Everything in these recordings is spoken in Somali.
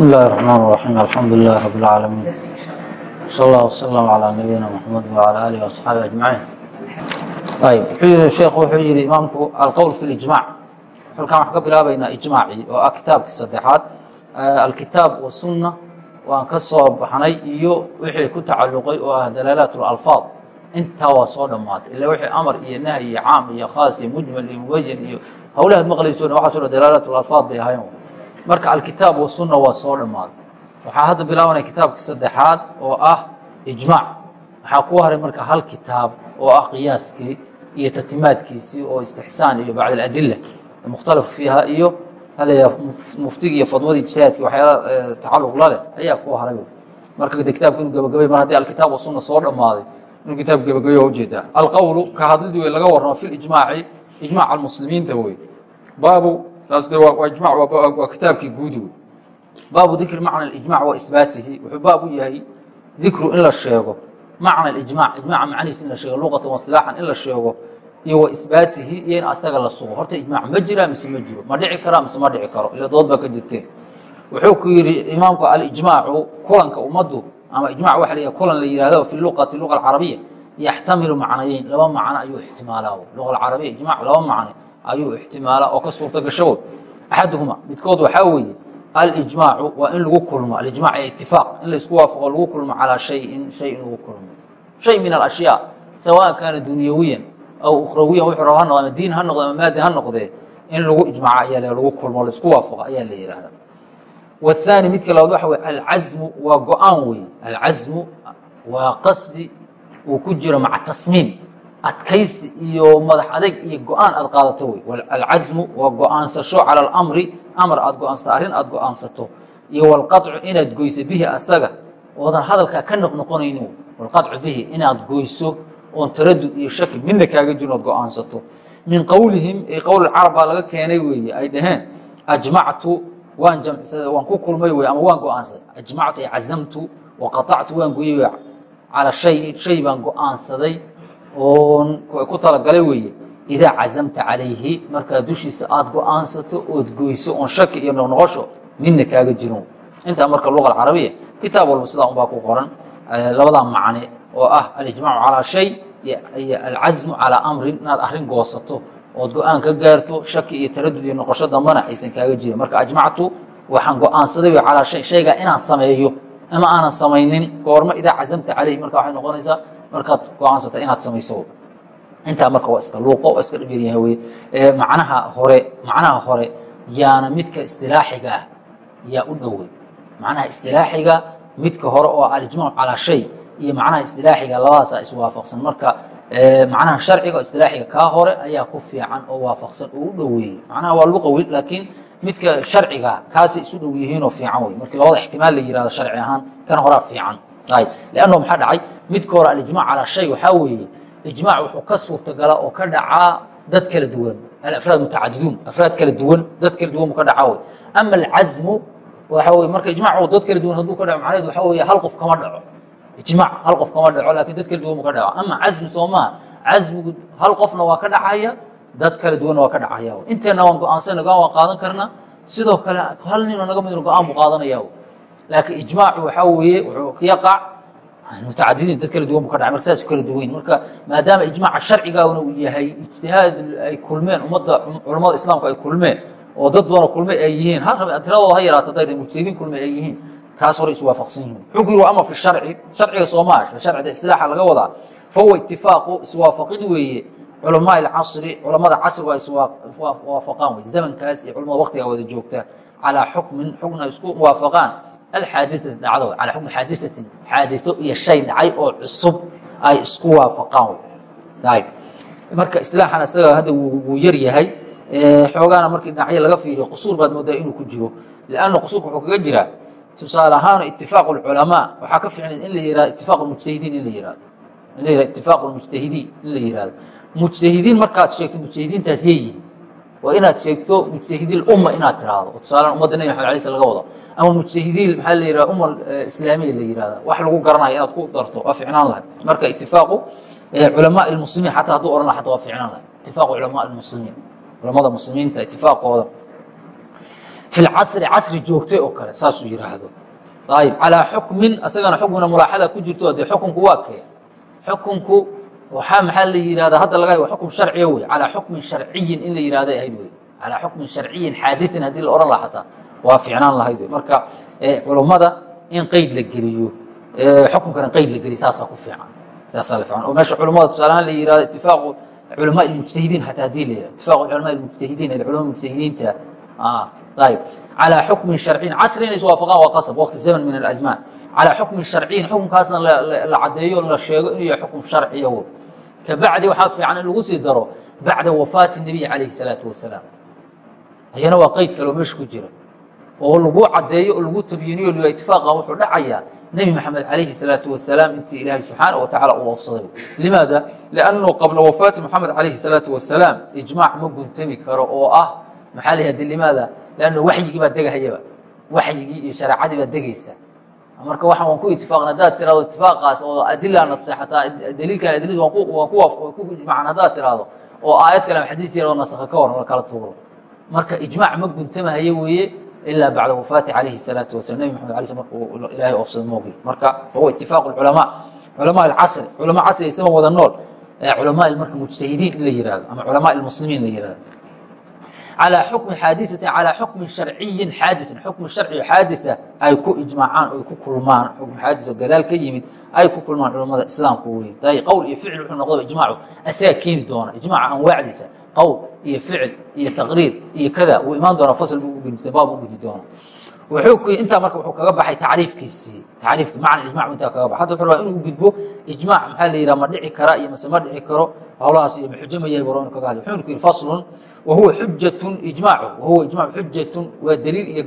بسم الله الرحمن الرحيم الحمد لله رب العالمين صلى الله وسلم على نبينا محمد وعلى آله وأصحابه أجمعين ayb wuxuu yihi sheekhu wuxuu yihi imaamku alqowl fi lijmac halkan waxaan ka bilaabaynaa ijmaacii oo ah kitaabkii saddexaad alkitaab wasunna waan ka soo baxnay iyo wixii ku tacalluqay oo ah dalaalaat اlalfaad intaa waa soo dhammaatay ila wixii amar iyo nahy iyo caam iyo khaas iyo mujmal iyo mubayan iyo hawlahaad maqlayso waxaaso dhan dalaalaat اlalfaad bay ahayn marka alkitaab wasunna waa soo dhammaaday waxaa hadda bilaabanaya kitaabkii saddexaad oo ah ijmaac waxaa ku haray marka hal kitaab oo ah qiyaaskii iyo tatimaadkiisii oo istixsaan iyo bacd aladila mukhtalaf fiiha iyo muftigi iyo fadwadii ijtihaadki waxyaala tacaluq la leh ayaa ku haray marka de kitabka inuu gabagabay mar haddii alkitaab wasunna soo dhammaaday inuu kitaabka gabagabay waa u jeedaa alqowlu ka hadlidi wey laga warramo fi lijmaaci ijmaaca almuslimiinta wey baabu waa kitaabkii guudi wey baabu dikri macna ijmac wa isbaatihi. Wuxuu baab u yahay dikru in la sheego macna ijmac ijmaca macnihiis in la sheego luqatan wasilaaxan in la sheego iyo wa isbaatihi iyo in asaga la sugo. Horta ijmac ma jiraa mise ma jiro? Ma dhici karaa mise ma dhici karo? Ila dood baa ka jirteen. Wuxuu ku yidhi imaamku alijmaacu kulanka ummaddu ama ijmac waxa la kulan la yihahdo fi luqati luqa alcarabiya yaxtamilu macnayeyn. Laba macno ayuu ixtimaalaa. Luqa alcarabiya ijmac laba macno ayuu ixtimaalaa oo ka suurta gasho axaduhuma midkood waxaa weeye alijmaacu waa in lagu kulmo alijmac ee itifaaq in laysku waafaqo lagu kulmo calaa shayin shay lagu kulmo. Shay min alashyaa sawaan kaana dunyawiyan aw ukhrawiyan wuxuu raba ha noqde ama diin ha noqde ama maadi ha noqdee in lagu ijmaaco ayaa lagu kulmo la isku waafaqo ayaa la yidhahda wathani midka labaad waxa weye alcazmu waa go'aan weeye. Alcazmu waa qasdi uu ku jiro maca tasmiim adkaysi iyo madax adeg iyo go'aan aad qaadato wey alcasmu waa go'aansasho cala alamri amar aad go'aansato arrin aad go'aansato. Iyo walqacu inaad goyso bihi asaga oodan hadalkaa ka noqnoqonaynin walqacu bihi inaad goyso oon taradud iyo shaki midna kaaga jirin ood go'aansato. Min qowlihim ee qowlilcarab baa laga keenay weeye ay dhaheen ajmactu waan jamcisaday waan ku kulmay wey ama waan go'aansaday. Ajmactu ay cazamtu waqaactu waan goyey cala shayin shay baan go'aansaday oon ku talagalay weeye. Idaa cazamta calayhi markaa dushiisa aada go'aansato ood goyso oon shaki iyo noqnoqosho midna kaaga jirin intaa marka luqa alcarabiya kitaab walba sidaa unbaa ku qoran. Labadaa macne oo ah alijmaacu calaa shay iyo alcazmu calaa amrin inaad arrin goosato ood go'aan ka gaarto shaki iyo taradud iyo noqosho dambana aysan kaaga jirin. Marka ajmactu waxaan go'aansaday calaa shay shaygaa inaan sameeyo ama aanan samaynin. Goormo idaa cazamta calayhi marka waxay noqonaysaa markaad go'aansata inaad samayso. Intaa marka waa iska luuqo waa iska dhib yaryahay wey macnaha hore macnaha hore yaana midka istilaaxiga ah yaa u dhowey macnaha istilaaxiga midka hore oo alijmaac calaa shay iyo macnaha istilaaxiga labadaasa iswaafaqsan marka macnaha sharciga oo istilaaxiga kaa hore ayaa ku fiican oo waafaqsan oo u dhoweeyey macnaha waa luqawi laakiin midka sharciga kaasay isu dhow yihiinoo fiican wey markii labada ixtimaal la yihahdo sharci ahaan kan horaa fiican lanno maxaa dhacay? Midka hore alijmac calaa shay waxaa weeye ijmac wuxuu ka suurtagalaa oo ka dhacaa dad kala duwan alafraad mutacadiduun afraad kala duwan dad kala duwan buu ka dhacaa wey ama alcazmu waxa weye marka ijmac dad kala duwan hadduu ka dhaco macnaheed waxa weeye hal qof kama dhaco. Ijmac hal qof kama dhaco laakiin dad kala duwan buu ka dhaco ama cazmi soo cazmigu hal qofna waa ka dhacaya dad kala duwanna waa ka dhacaya inteena waan go'aansana go'aan waan qaadan karnaa sidoo kale hal ninoo naga midno go'aan buu qaadanaya laakiin ijmaacu waxaa weeye wuxuu yaqac mutacadidiin dad kala duwan bu ka dhacay marka saas kala duwayn. Marka maadaama ijmaaca sharcigauna uu yahay ijtihaad ay kulmeen ummadda culammada islaamku ay kulmeen oo dad badanoo kulmay ay yihiin ha rab tiradooda ha yaraato hadday mujtahidiin kulmay ay yihiin kaas hore is waafaqsan yihiin. Yiri waa ama fi sharci sharciga soomaha sharcida islaaxa laga wadaa fahuwa itifaaqu iswaafaqid weeye culamaa ilcasri culamada casrigu ay iswaafaqaan wey zamankaas iyo culamada waqtigaa wada joogta calaa xukmin xukna isku waafaqaan alxaadiatu dhacdo calaa xukmi xaadiatin xaadito iyo shay dhacay oo cusub ay isku waafaqaan marka islaaxan isaga hadda wuu yar yahay xoogaana markii dhinacyo laga fiiriyo qusuur baad moodaa inuu ku jiro lianna qusuurka wuxuu kaga jiraa tusaale ahaano itifaaq culamaa waxaa ka fiicnayd in la yiraahdo itifaaq mujtahidiin in la yiraahdo in la yiraahdo itifaaq mujtahidiin in la yiraahdo mujtahidiin markaad sheegto mujtahidiintaas yeeyihin waa inaad sheegto mujtahidiin umma inaad tiraahdo. Oo tusaalean ummadda nebi maxamed alay sl laga wado ama mujtahidiin maxaa la yihahda umma islaamiya la yihahda wax lagu garanayo inaad ku darto waa ficnaan lahay marka itifaaqu culamaa ilmuslimiin xataa hadduu ohan laha xata waa ficnaan lahay itifaaqu culamaa ilmuslimiin culamada muslimiinta itifaaqooda fi lcasri casri joogtay oo kale saasuu yidhaahdo. Ayib calaa xukmin asagana xukmina mulaaxada ku jirto dee xukunku waa kee. Xukunku waxaa maxaa la yihahda hadda laga wa xukm sharciya wey calaa xukmin sharciyin in la yihahday ahayd wey calaa xukmin sharciyin xaadiin haddii la odhan laha xataa waa ficnaan lahayd wey marka culummada in qeyd la geliyo xukunkana qeyd la geliyo saasaa ku fiican. Saasaa la fiican. Oo meesha culummada tusaalahaan la yihahdo itifaaqu culamaa ilmujtahidiin xataa haddii la yihahdo itifaaqu culamaa ilmujtahidiin culama mujtahidiinta ayb calىa xukmin sharciyin casri inay iswaafaqaan waa qasab waqti zaman min alazmaan. Calىa xukmin sharciyin xukunkaasna la caddeeyo la sheego inuu yahay xukun sharciya w kabacdi waxaa fiican in lagu sii daro bacda wafaati nebiy calayh salaatu wasalaam. Ayana waa qeyd kale meesha ku jira oo lagu caddeeyo oo lagu tabyiiniyo liyo itifaaqa wuxuu dhacayaa nebi maxamed calayhi salaatu wasalaam intii ilaahay subxaana wa tacaala uu oofsaday limaada? Liannu qabla wafaati moxamed calayhi salaatu wasalaam ijmaac ma guntami karo oo ah maxaa la yihahde limaada? Liannu waxyigii baa degahayaba. Waxyigii iyo shareecadii baa degaysa marka waxaan waan ku itifaaqan haddaad tirahdo itifaaqaas oo adilaana xataa daliilkan waan ku ijmaacan haddaad tirahdo oo aayad kale ama xadiis yar oo nasakha ka waran la kala tuuro. Marka ijmaac ma guntamahayo weeye ilaa bacda wafaati calayhi الsalaatu wasalam nebi maxamed alay sl marka ilaahay oofsada moogi. Marka fahuwa itifaaq culamaa culamaa alcasri culamaa casri isama wada nool. Culamaa marka mujtahidiin in la yihahdo ama culamaa ilmuslimiin la yihahdo calaa xukmi xaadiatin calaa xukmin sharciyin xaadiin xukmi sharci o xaadisa ay ku ijmaacaan oo ay ku kulmaan xukm xaadis oo gadaal ka yimid ay ku kulmaan culammada islaamku weyn tay qowl iyo ficil wuxuu noqdaba ijmaacu asagaa keeni doona ijmaaca anwaacdiisa qowl iyo ficil iyo taqriir iyo kada wuu imaan doonaa fasl baab u gudi doona intaa marka wuuu kaga baxay tacriifkiisii tariifki macna ijmac intaa kaga ba hadda wuxuu rabaa inuu gudbo ijmaac maxaa la yidhaha ma dhici kara iyo mase ma dhici karo howlahaas iyo ma xujamayahburo inuu kaga hadla wuxuu yidhi faslun wahuwa xujatun ijmaacu wahuwa ijmacu xujatun waa daliil iyo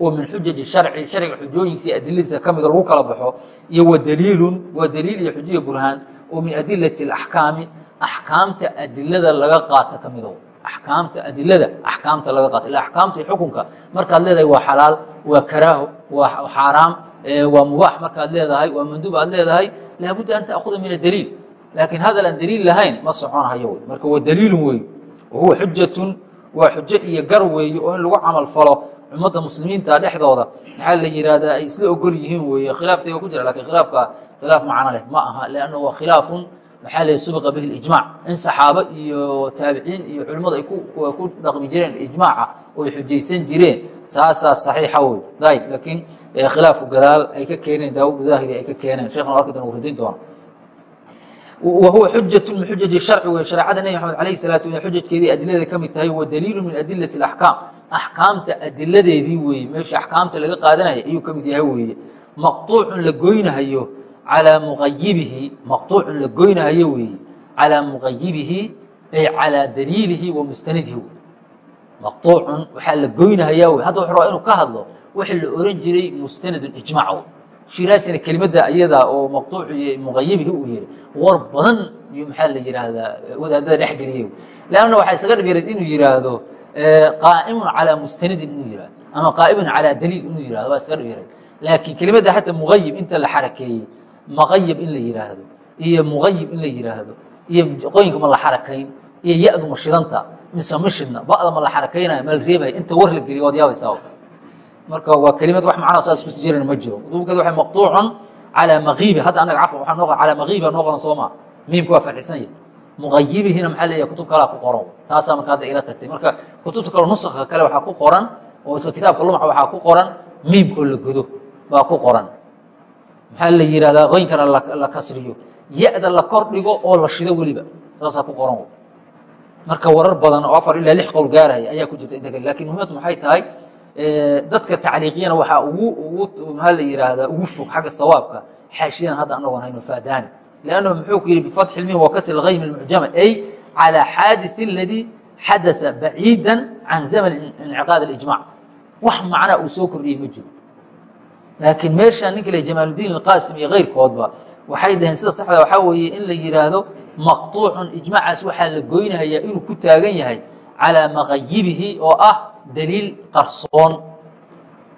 oo min xujaji sharci sharciga xujooyinkiisa adiladiisa ka mida lagu kala baxo iyo wa daliilun waa daliil iyo xujiya burhaan oo min adilati اlaxkaami axkaamta adilada laga qaata ka mido axkaamta adilada axkaamta laga qaata ila axkaamta xukunka markaad leedahay waa xalaal waa karaaho waa xaaraam waa mubaax markaad leedahay waa manduub aad leedahay laabudda an ta'khuda min adaliil laakiin hadal aan daliil lahayn ma soconahayo wey marka waa daliilun wey wahuwa xujatun waa xujo iyo gar weeye oo in lagu camal falo ummadda muslimiinta dhexdooda. Maxaa la yihahdaa ay isla ogol yihiin weeye khilaafteega ku jira laakiin khilaafka khilaaf macno leh. Ma aha lanna waa khilaafun maxaa la subiqa bihi ijmac in saxaabo iyo taabiciin iyo culimmadu ay ku dhaqmi jireen ijmaaca oo ay xujaysan jireen. Taasaa saxiixa wey ayb laakiin khilaafku gadaal ay ka keeneen daawud daahiri ay ka keeneen. Sheekhan arki doona uu radin doona wahuwa xujat min xujaj sharci wey shareecada nebi maxamed alayh salaatu wasalam xujajkeedii adiladeeda ka mid tahay wa daliilu min adilati alaxkaam axkaamta adiladeedii weeye meesha axkaamta laga qaadanaya ayuu ka mid yahay weeye maqtuucun la goynahayo calaa muayibihi maqtuucun la goynahayo weeye calaa muqayibihi ay calaa daliilihi wa mustanidihi maqtuucun waxaa la goynahaya wey hadda wuxuu rabaa inuu ka hadlo waxa la oran jiray mustanadun ijmac shiraasina kelimada ayadaa oo maqtuuc iyo muqayibihi uu yihi war badan yuu maxaa la yidhaahdaa wadaadada dhex geliye leanna waxaa isaga dhibyarayd inuu yihaahdo eh, qaa'imun calaa mustanidin inuu yihahdo ama qaa'imun calaa daliil inuu yihahdo waa isaga dhibyarayd laakiin kelimada hataa muqayib inta la xarakeeyey maqayib in la yihaahdo iyo muqayib in la yihaahdo iyo qoyinka ma la xarakayn iyo ya-du ma shidanta mise ma shidna ba'da ma la xarakaynayo ma la reebayo inta war la geliyo waad yaabaysaa marka waa kelimad wax macnaa saas kusi jiran ma jiro. Duubkeed waa maqطuucun calىa makiibi hadda anaga cafan waa noo calaa makiiba noo qoran sooma miimka waa farxisan yahy muqayibihina maxaa leeyahay? Kutub kalaa ku qoran. Taasaa marka hadda ila tagtay. Marka kutubta kale nuska kale waxaa ku qoran oo isla kitaabka lumca waxaa ku qoran miimkoo la godo baa ku qoran. Maxaa la yihahdaa qoynkana la kasriyo. Ya-da la kor dhigo oo la shido weliba. Saasaa ku qoran. Marka warar badan oo afar ilaa lix qowl gaaraya ayaa ku jirta inta kale. Lakin muhimadu maxay tahay dadka tacliiqiyana waxaa ugu ugu maxaa la yihaahdaa ugu fog xagga sawaabka xaashiyadan hadda anagoon hayno faadaani lannahu muxuu ku yihi bifatxi lmim wa kasri lghaym اlmucjama ay calى xaadiث اladii xadaa baciida can zaman inciqaad اlijmac wax macnaa uu soo kordhiyey ma jiro laakiin meesha ninka le jamaaludiin اlqaasim iyo keyrkoodba waxay dhaheen sida saxda waxaa weeye in la yihaahdo maqطuucun ijmacaas waxaa la goynahayaa inuu ku taagan yahay calىa maqayibihi oo ah daliil qarsoon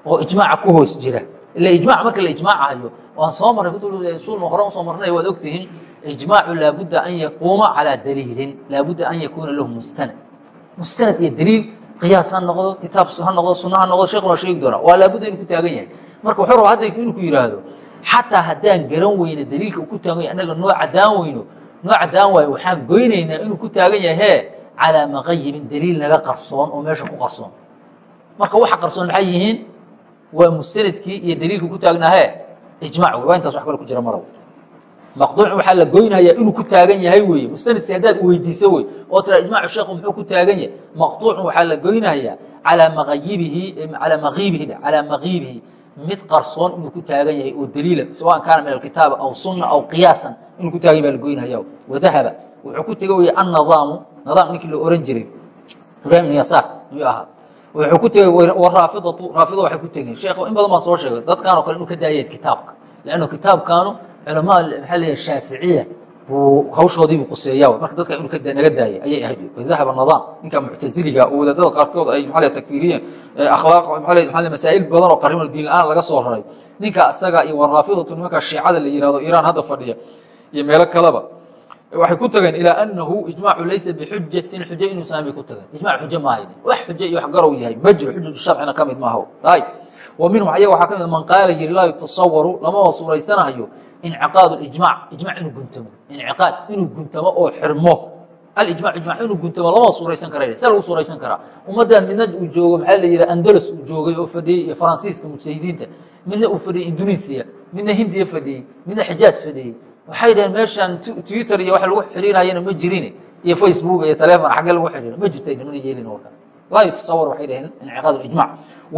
oo ijmaaca ku hoos jira. Ila ijmac marka la ijmaacayo waan soo marray kutubsul hore u soo marnay waad ogtihiin ijmaacu laabudda an yaquuma calىa daliilin laabudda an yakuuna lahu mustanad mustanad iyo daliil qiyaas ha noqdo kitaab ha noqdo sunna ha noqdo sheekuna sheegi doonaa waa laabudda inuu ku taagan yahay. Marka wuxuu rabaa hadda inuu ku yidhaahdo xataa haddaan garan weyno daliilka uu ku taagan yahay annaga noo caddaan weyno noo caddaan waayo waxaan goynaynaa inuu ku taagan yahay hee calaa maqayibin daliil naga qarsoon oo meesha ku qarsoon. Marka waxa qarsoon maxay yihiin? Waa mustanadkii iyo daliilka ku taagnaa hee ijmac wey waa intaas wax kale ku jira maraw maqduuc waxaa la goynayaa inuu ku taagan yahay weeye. Mustanadki haddaad weydiiso wey oo tira ijmacu sheekhu muxuu ku taagan yahay? Maqduucun waxaa la goynayaa calaa maqayibihi calaa maqiibihi calaa maqiibihi. Mid qarsoon inuu ku taagan yahay oo daliila sawaan kaana min alkitaaba aw sunna aw qiyaasan inuu ku taagan yahay baa la goynaya wadahaba wuxuu ku tegay wey annadaamu nidaam ninkii la oran jiray ibrahim yasaar ayuu ahaa. Wuxuu ku tegey waraafidatu raafida waxay ku tegeen. Sheekh in badan baan soo sheegay dadkaan o kale inuu ka daayayd kitaabka. Lanno kitaabkaanu culamaa maxaa leeyahay shaaficiya buu hawshoodiibuu quseeyaa. Marka dadka inuu naga daayay ayay ahayd. Dahaba nidaam ninka muctasiliga oo wadaadada qaarkood ay maxaa takfiiriyeen akhlaaq maxaa masaa'il badan oo qarimo diin la'aan laga soo raray. Ninka asaga iyo waraafidatu nimanka shiicada la yihahdo iiraan hadda fadhiya iyo meelo kaleba waxay ku tageen ilaa anahu ijmaacu laysa bixujatin xujo inuusan bay ku tageen ijmac xujo maahayn wax xujo iyo wax garow yahay. Ma jiro xujatu sharcina ka mid maaha ay wa minhum ayaga waxaa ka mid man qaala yiri laa yutasawaru. Lamaba suuraysanahayo inciqaad ijmac ijmac inuu guntamo. Inciqaad inuu guntamo oo xirmo. Alijmac ijmac inuu guntamo lama suuraysan kara se lagu suuraysan karaa. Ummaddan midna uu joogo maxaa la yidhaha andalus uu joogay oo fadhiyey iyo faransiiska mujtahidiinta midna uu fadhiyey indonesiya midna hindiya fadhiyey midna xijaaz fadhiyey waxay dhaheen meeshaan twitter iyo wax lagu xiriirayana ma jirin. Iyo facebook iyo telefon xagge lagu xiriiro ma jirta nimana yeelin warkan laa yutasawar waxay dhaheen inciqaad ijmac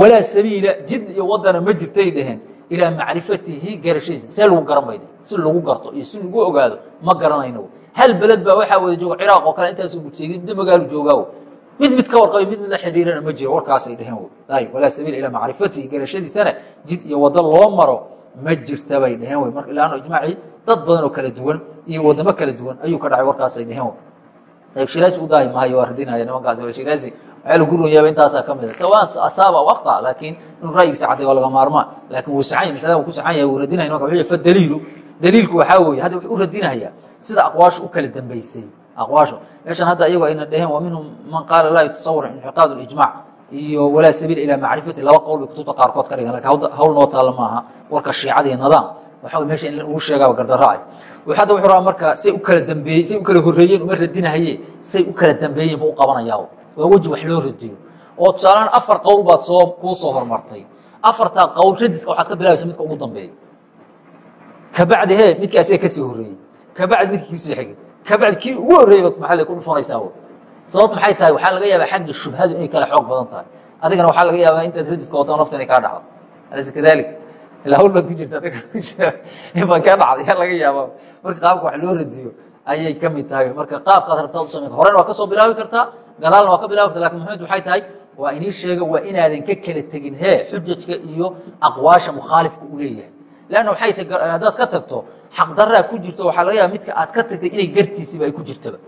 walaa sabiila jid iyo wadana ma jirtay dhaheen. Ilaa macrifatihi garashadiisa see lagu garan bay dhaheen. Si lagu garto iyo si lagu ogaado ma garanayno hal beled baa waxaa wada jooga ciraaq oo kale intaasoo mujtahidin midna magaalu joogaawo. Mid mid ka warqabay mid mid la xiriirana ma jiro. Warkaasay dhaheen walaa sabiila ilaa macrifatihi garashadiisana jid iyo wado loo maro ma jirta bay dhaheen wy marka ilaano ijmaacii dad badan oo kala duwan iyo wadamo kala duwan ayuu ka dhacay warkaasay dhaheen ayb shiraazi u daahi mahayo waa radinaya nimankaasi. Waa shiraazi waxaa lagu runyaaba intaasaa ka mida sawaan asaaba aw akhta laakiin inuu ra'yigiisa cadday waa laga maarmaan laakiin wuu saxan masalada wuu ku saxan yahay wuu radinaya nimanka. Wuxuu fa daliilu. Daliilku waxaa weeye hadda wuxuu u radinaya sida aqwaashu u kala dambaysay. Aqwaashu meeshan hadda iyagu ayna dhaheen wa minhum man qaala laa yutasawar inxiqaad اlijmac iyo walaa sabiila ilaa macrifati laba qowl bay kutubta qaarkood ka dhigan laakiin hawl noo taalla maaha. Warka shiicada iyo nidaam. Waxa meesha in lagu sheegaaba gardaraac hadda wuxuu rabaa marka say u kala dambeeyey say u kala horreeyeen uma radinahaye say u kala dambeeyeen ba u qabanayaa waa weji wax loo radiyo. Oo tusaalahaan afar qowl baad soo kuu soo hormartay. Afartaa qowl radiska waxaad ka bilaabaysa midka ugu dambeeya kabacdi he midka asiga ka sii horreeyey. Kabacdi midkii ku sii xigay kabacdi kii ugu horreeyey baad maxaa ku dhufanaysaa sababtu maxay tahay? Waxaa laga yaabaa xagga shubhadu inay kala xoog badan tahay. Adigana waxaa laga yaabaa intaad radiska wato nafta inay kaa dhacdo. Alaysa kadalik. Ilaa hawl baad ku jirta in baad kaa dhacday yaa laga yaabaa. Marka qaabka wax loo radiyo ayay ka mid tahay. Marka qaabkaad rabtaa u samayn horena waa ka soo bilaabi kartaa gadaalna waa ka bilaabi karta. Lakin muxamed waxay tahay? Waa inii sheega waa inaadan ka kala tegin. Hee xujajka iyo aqwaasha mukhaalifka u leeyahay. Leanna waxay tahay haddaad ka tagto xaqdaraa ku jirto waxaa laga yaaba midka aad ka tagtay inay gartiisiba ay ku jirtaba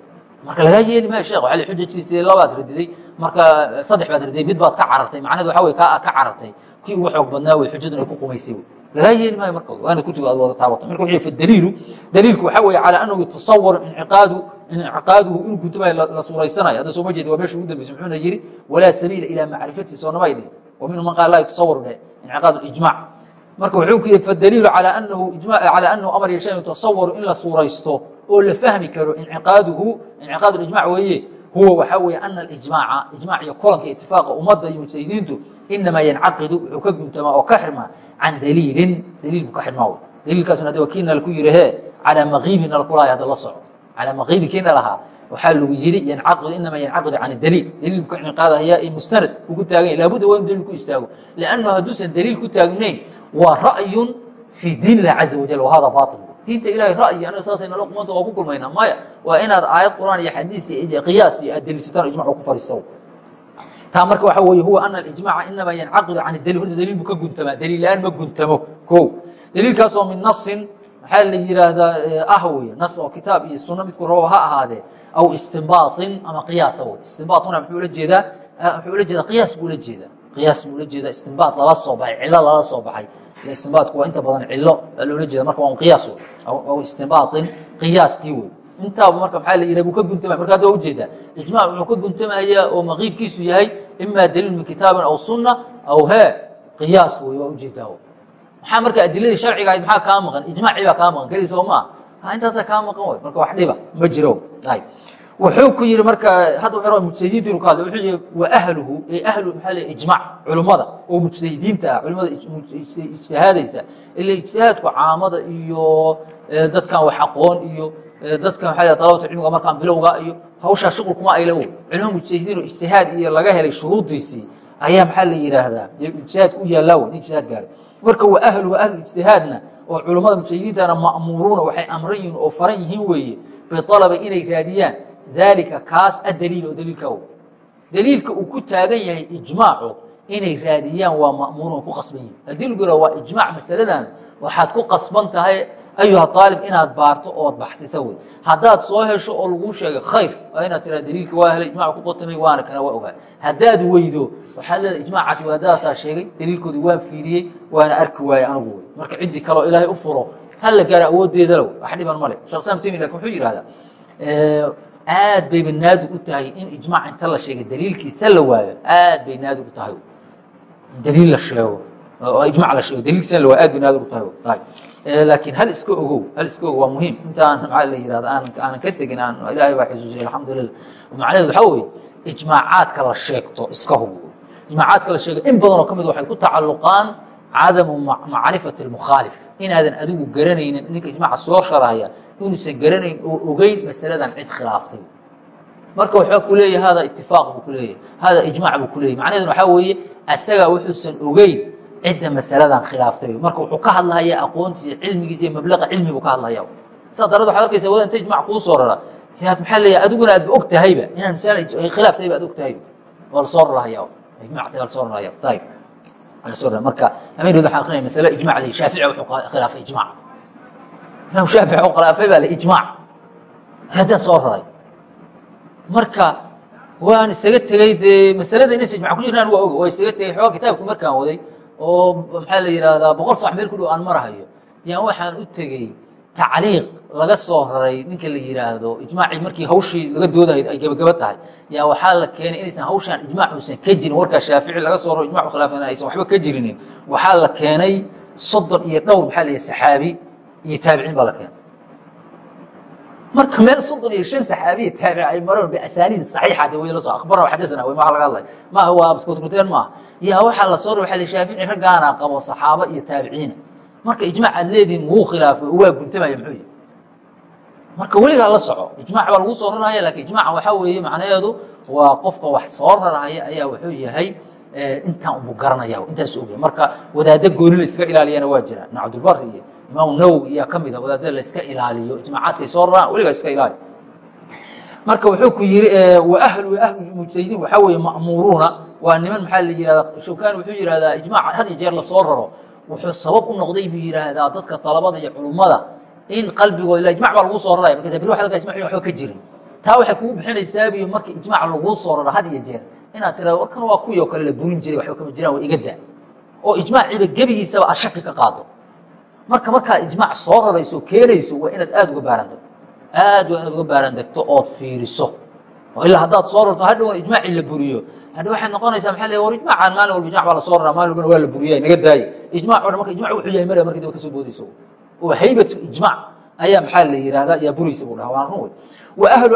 marka lagaa yeeli maayo sheekh waa xujajkiisi labaad radiday marka saddex baad radiday mid baad ka carartay macnaheed waxa wey kaa ka carartay. Kii ugu xoog badnaa wey xujadun ay ku qumaysay wey lagaa yeeli maayo marka waana kutiga aad wada taabato. Marka wuxuu fadaliilu daliilku waxaa weeye calaa annahu yatasawar inciqaadu inciqaaduhu inuu guntumayo la suuraysanayo hadda sooma jeedi waa meesha ugu dambeysay muxuuna yidhi walaa sabiila ilaa macrifatihi soonamay dhihin wa minhu man qaala laa yatasawar dheh inciqaadu ijmac marka wuxuu ku yihi fadaliilu calaa anahu calaa anahu amar yeeshan yutasawaru in la suuraysto oo la fahmi karo inciqaaduhu inciqaad ijmac weeye huwa waxaa weeye ana alijmaaca ijmac iyo kulanka itifaaqa ummadda iyo mujtahidiintu inamaa yancaqidu wuxuu ka guntamaa oo ka xirmaa can daliilin daliil buu ka xirmaa daliilkaasuna hadda wakiilna laku yihi calaa maqiibina lakulahay hadda la soco. Calaa maqiibi kiina lahaa waxaa lagu yiri yancaqidu inamaa yancaqidu can daliil. Daliil ka inqaadahaya ee mustanad ugu taagan yahy laabudda waa in daliil ku istaago. Liannahu hadduusan daliil ku taagnayn waa ra'yun fii diin illahi caza wajal wahada baatil diinta ilahay ra'yi anaga saasayna la qumanta waa ku kulmaynaa maya waa inaad aayad qur'aan iyo xadiis iyo qiyaas iyo aad deliisataan ijmac ku fariisto taa marka waxa weeye huwa ana alijmaca inamaa yancaqidu can daliil horta daliil buu ka guntamaa daliil la'aan ma guntamo. Ko daliilkaasoo min nasin maxaa la yidhaahdaa ah weye nas oo kitaab iyo sunno midku rabo ha ahaadee aw istinbaaطin ama qiyaasa wey istinbaaطuna muxuu ula jeedaa wuxuu ula jeedaa qiyaas buu ula jeedaa. Qiyaas buu ula jeedaa istinbaat lala soo baxay cilo lala soo baxay istinbaatku waa inta badan cilo baa loola jeeda marka waa qiyaas wey aw istinbaaطin qiyaaskii wey intaaba marka maxaa la yidhaha buu ka guntamaya marka hadda waa u jeedaa ijmac wuxuu ka guntamayaa oo maqiibkiisu yahay ima daliil min kitaabin aw sunna aw he qiyaas wey waa u jeedaa maxaa marka adiladii sharciga ahayd maxaa kaa maqan ijmaacii baa kaa maqan keli soo maa intaasaa kaa maqan wey marka wax dhiba ma jiro wuxuu ku yihi marka hadda wuxuu rabaa mujtahidiintu inuu ka hadla wuxuu yihi wa ahluhu ee ahlu maxaa leeyahay ijmaac culummada oo mujtahidiinta ah culimmada ijtihaadaysa ila ijtihaadku caamada iyo dadkan wax aqoon iyo dadkan maxaa leeyahay talabatu cilmiga markaan bilowga iyo hawshaa shuqul kuma ayla o culimo mujtahidiin oo ijtihaad iyo laga helay shuruudiisii ayaa maxaa la yidhaahdaa? Ijtihaadka u yaallaa wey nin ijtihaad gaaray marka wa ahluhu ahlu ijtihaadna oo culummada mujtahidiintana ma'muuruuna waxay amran yihiin oo faran yihiin weeye bialabi inay raadiyaan daalika kaas adaliil oo daliilka uu ku taagan yahay ijmaacu inay raadiyaan waa ma'muuruun ku qasban yihiin haddii lagu yihah waa ijmaac masaladan waxaad ku qasban tahay ayuha aalib inaad baarto ood baxsita wey. Haddaad soo hesho oo laguu sheegay khayr waa inaad tiraa daliilka waa helay ijmac ku qotamay waana kana waa ogaa haddaad weydo waxaad leedahay ijmaacaasi wadaadaasaa sheegay daliilkoodii waan fiiriyey waana arki waayey anigu wey. Marka ciddii kaleo ilaahay u furo hala gaara awooddeedalow wax dhiban male shekh sam temi laakiin wuxuu yidhahdaa aad bayba naadir u tahay in ijmaac inta la sheegay daliilkiisa la waayo. Aad bay naadir u tahay. Daliil la sheego. Oo ijmac la sheego. Daliilkiisana la waayo aad bay naadir u tahay. Laakiin hal iska ogow hal iska ogow waa muhiim. Intaan maxaa la yihahda aan aanan ka tegin aan ilaahay baa xusuusiyay alxamdulillah macnaheedu waxaa weeye ijmaacaadka la sheegto iska hubo ijmaacaadka la sheego in badanoo ka mid waxay ku tacalluqaan cadamu macrifati اlmukhaalif inaadan adigu garanaynin ninka ijmaaca soo sharaya inuusan garanayn oo ogeyn masaladan cid khilaaftay. Marka waxaa ku leeyahy hada itifaaq buu ku leeyahy hada ijmac buu ku leeyahy macnaheeduna waxaa weeye asagaa wuxuusan ogeyn cidda masaladan khilaaftay. Marka wuxuu ka hadlahayaa aqoontiisa cilmigiisa iyo mablaqa cilmi buu ka hadlahaya saa darad waxad arkaysa wada inta ijmac kuu soo rara. Yaad maxaa leeyahay adiguna aadba og tahayba inaan masala khilaaftayba aad og tahayba waa la soo rarahaya. Ijmacta waa la soo rarahaya. Ayib marka ameeneed waxaan akrinaya masale ijmac la shaafici wuxuu khilaafay ijmac imaam shaafici wuxuu khilaafay baa la ijmac haddaan soo raray. Marka waan isaga tegey dee masalada inaysa ijmac ku jirnaan waa oga waa isaga tegey xoogaa kitaabku markaan waday oo maxaa la yidhaahdaa boqol sax meel ku dhow aan marahayo. Yaan waxaan u tegey tacliiq laga soo raray ninka la yidhaahdo ijmaacii markii hawshii laga doodahay ay gebagaba tahay. Yaa waxaa la keenay inaysan hawshaan ijmac uusan ka jirin warkaa shaafici laga soo raro ijmac khilaafan aysan waxba ka jirinin. Waxaa la keenay soddon iyo dhowr maxaa la yidhaha saxaabi iyo taabiciin baa la keenay. Marka meel soddon iyo shan saxaabiya taabic ay mareen biasaaniid saxiixa de way la soo akhbarna xadasana way maxa laga hadlay? Maaha waa kutkuteen maaha. Yaa waxaa la soo waxa la shaafici raggaana qabo saxaabo iyo taabiciina marka ijmac aad leedihin wuu khilaafay oo waa guntamaya muxuu yihi marka weligaa la soco ijmac baa lagu soo raraya laakiin ijmaca waxaa weeye macnaheedu waa qofka wax soo raraya ayaa wuxuu yahay intaan unbu garanaya intaas ogya marka wadaaddo gooni la iska ilaaliyana waa jira. Ibn cabdilbar iyo imaam nawowi iyaa ka mida wadaadada la iska ilaaliyo ijmaacaadkay soo raraan weligaa iska ilaali. Marka wuxuu ku yihi waahlu ahlu mujtahidiin waxaa weeye ma'muuruuna waa niman maxaa la yihahda shawkani wuxuu yihahdaa ijmac had iyo jeer la soo raro. Wuxuu sabab u noqday buu yidhaahdaa dadka talabada iyo culummada in qalbigooda ila ijmac baa lagu soo raraya markaas biri waxad isma waxba ka jirin. Taa waxay kugu bixinaysaa biyo marka ijmac laguu soo raro had iyo jeer inaad tirahdo warkan waa kuwii oo kale la burin jiray waxba kama jiraan waa iga daa. Oo ijmaaciiba gebigiisaba aad shaki ka qaado marka markaad ijmaac soo rarayso keenayso waa inaad aada uga baaran degto. Aad waa inaad uga baaran degto ood fiiriso. Oo ilaa haddaad soo rarto hadhowan ijmaacii la buriyo. Hadha waxay noqonaysaa maaa le war ijmacaan maalin walba ijmac baa la soo raraa maalin walbana waa la buriyay naga daaye. Ijmac o marka ijmac wuxuu yahay mara marka daba ka soo boodayso. Oo haybatu ijmac ayaa maxaa la yihahdaa ayaa buraysa buu dhaha waan run wey ahlu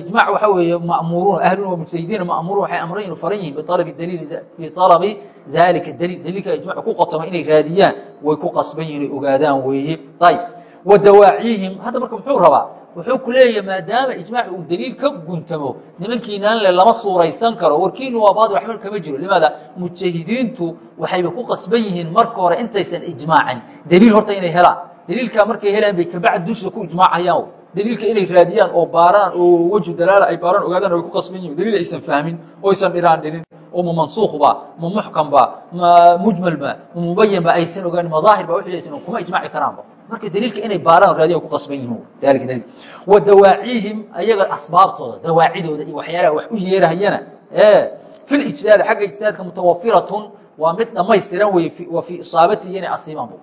ijmac waxaa weeye ma'muuruuna ahluna waa mujtahidiina ma'muruun waxay amran yihiin faran yihiin bialabi daliili bialabi dalika daliil daliilka ijmac ku qotoma inay raadiyaan way ku qasban yihiin inay ogaadaan weeye. Ayib wa dawaaciihim hadda marka muxuu rabaa? Wuxuu ku leeyahay maadaama ijmaac uu daliil ka guntamo nimankiinaan le lama suuraysan karo warkiinu waa baadil waxba kama jiro. Limaada mujtahidiintu waxayba ku qasban yihiin marka hore intaysan ijmaacin daliil horta inay helaan daliilkaa markay helaan bay kabacdi dusha ku ijmaacayaan. Daliilka inay raadiyaan oo baaraan oo wejhu dalaala ay baaraan ogaadaan way ku qasban yihiin daliil aysan fahmin oo aysan dhiraan dhinin oo ma mansuukhba ma muxkamba ma mujmalba ma mubayanba aysan ogaanin madaahirba wixii aysan kuma ijmaaci karaanba marka daliilka inay baaraan raadiyan ku qasban yihiin. Wa dawaaciihim ayaga asbaabtooda dawaacidooda iyo waxyaalaha wax u yeerahayana ee fil ijtihaad xagga ijtihaadka mutawafiratun waa mid dhammaystiran weye wa fii isaabatihi inay asiibaan bu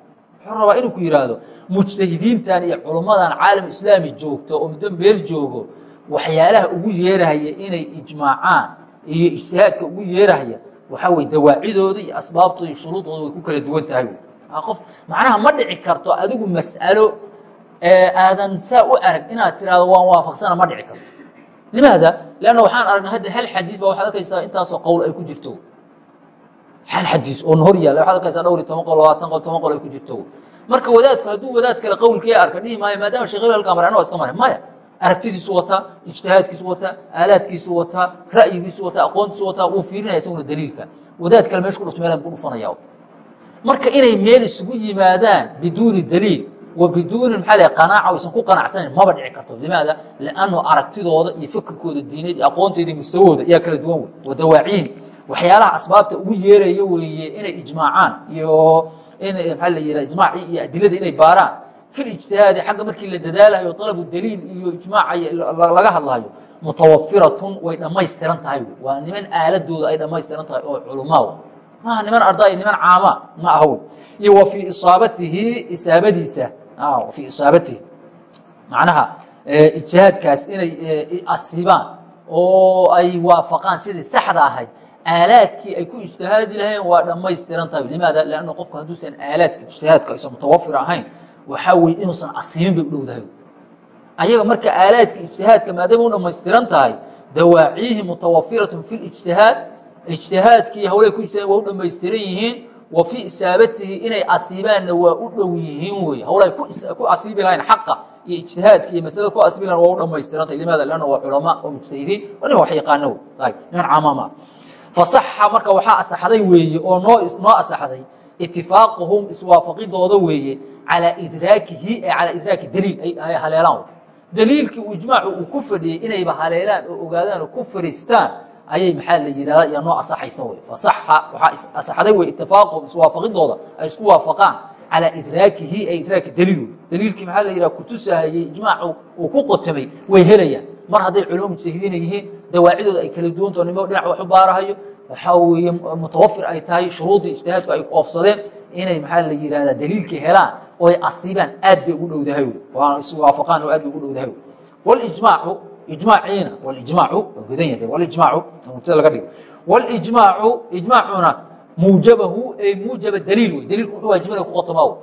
wuxuu rabaa inuu ku yidhaahdo mujtahidiintan iyo culummadan caalam islaami joogto oo muddo meel joogo waxyaalaha ugu yeerahaya inay ijmaacaan iyo ijtihaadka ugu yeerahaya waxaa weye dawaacidooda iyo asbaabtooda iyo shuruudooda way ku kala duwan tahay qof macnaha ma dhici karto adigu mas'alo aadan saa u arag inaad tiraahdo waan waafaqsana ma dhici karto. Limaada lanna waxaan aragnay hadda hal xadiis ba waxaad arkaysaa intaasoo qowl ay ku jirto hal xadiis oo hor yaalla waxaad arkaysaa dhowr iyo toban qol labaatan qol toban qol ay ku jirto. Marka wadaadku hadduu wadaad kale qowlkii arka dhihi maayo maadaama sheekh hebel halkaa maray anoo iska maray. Maya aragtidiisu wataa ijtihaadkiisu wataa aalaadkiisu wataa ra'yigiisu wataa aqoontiisu wataa wuu fiirinaya isaguna daliilka. Wadaad kale meesha ku dhufto meelan ku dhufanaya marka inay meel isugu yimaadaan biduuni daliil wa biduuni maxaa la qanaaca aysan ku qanacsanayn maba dhici karto. Limaada liannu aragtidooda iyo fikirkooda diineed iyo aqoontooda iyo mustawahooda ayaa kala duwan wey wa dawaaciin waxyaalaha asbaabta ugu yeeraya weeye inay ijmaacaan iyo in maxaa la yidhaha ijmaacii iyo adilada inay baaraan. Fil ijtihaadi xagga markii la dadaalayo dalabu daliil iyo ijmaaca laga hadlayo mutawafiratun way dhammaystiran tahay. Waa niman aaladooda ay dhammaystiran tahay oo culumaa. Maaha niman arday niman caama ma aha wey iyo wa fii isaabatihi isaabadiisa. Fii isaabatihi. Macnaha ijtihaadkaas inay asiibaan oo ay waafaqaan sidii saxda ahayd aalaadkii ay ku ijtihaadi lahayeen waa dhammaystiran tahay. Limaada? Lanna qofku hadduusan aalaadka ijtihaadka aysan mutawafir ahayn waxaa weye inuusan asiibin bay u dhowdahay ayaga marka aalaadka ijtihaadka maadaama u dhammaystiran tahay dawaaciihi mutawafiratun fi lijtihaad ijtihaadkii hawlay ku ijtihaad waa u dhammaystiran yihiin wa fii isaabatihi inay asiibaanna waa u dhow yihiin wey hawlay ku asiibi lahayn xaqa iyo ijtihaadka iyo masalada ku asiibi lahayn waa u dhammaystirantahay limaada? Lanna waa culamaa oo mujtahidiin nin wax yaqaana wey ayb niman camaama fasaxa marka waxaa asaxday weeye oo noo asaxday itifaaquhum iswaafaqidooda weeye calaa idraakihi ee calaa idraaki daliil ay haleelaan daliilkii uu ijmaacu uu ku fadhiyey inayba haleelaan oo ogaadaan oo ku fariistaan ayay maxaa la yidhahdaa yaa noo asaxaysa wey fasaxa waxaa asaxday wey itifaaquhum iswaafaqidooda ay isku waafaqaan calaa idraakihi ay idraaki daliil wey daliilkii maxaa la yidhaha kutusahayey ijmaacu uu ku qotamay way helayaan. Mar hadday culimo mujtahidiina yihiin dawaacidooda ay kala duwantao nimo dhinac wax u baarahayo waxaa weeye mutawafir ay tahay shuruuddii ijtihaadku ay oofsadeen inay maxaa la yidhahdaa daliilkii helaan oo ay asiibaan aad bay ugu dhowdahay wey. Waana iswaafaqaan oo aad bay ugu dhowdahay wey. Walijmaacu ijmaaciina walijmaacu waa gudan yahay walijmaacu mubtada laga dhigo. Walijmaacu ijmaacuna muujabahu ay muujaba daliil wey. Daliilku wuxuu waajibinaya ku qotomaa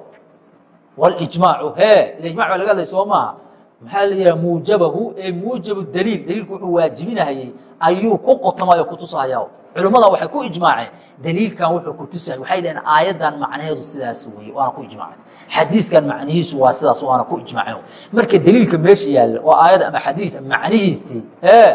walijmaacu hee ila ijmac baa laga hadlay soo maaha maxaa la yidhaha muujabahu ee muujabu daliil daliilku wuxuu waajibinahayey ayuu ku qotomayo kutusahaya culimmadan waxay ku ijmaaceen daliilkan wuxuu kutusahay waxay dhaheen aayaddan macnaheedu sidaas weeye waana ku ijmaaceen xadiiskan macnihiisu waa sidaas waana ku ijmaaceen marka daliilka meesha yaalla oo aayad ama xadiis macnihiisii hee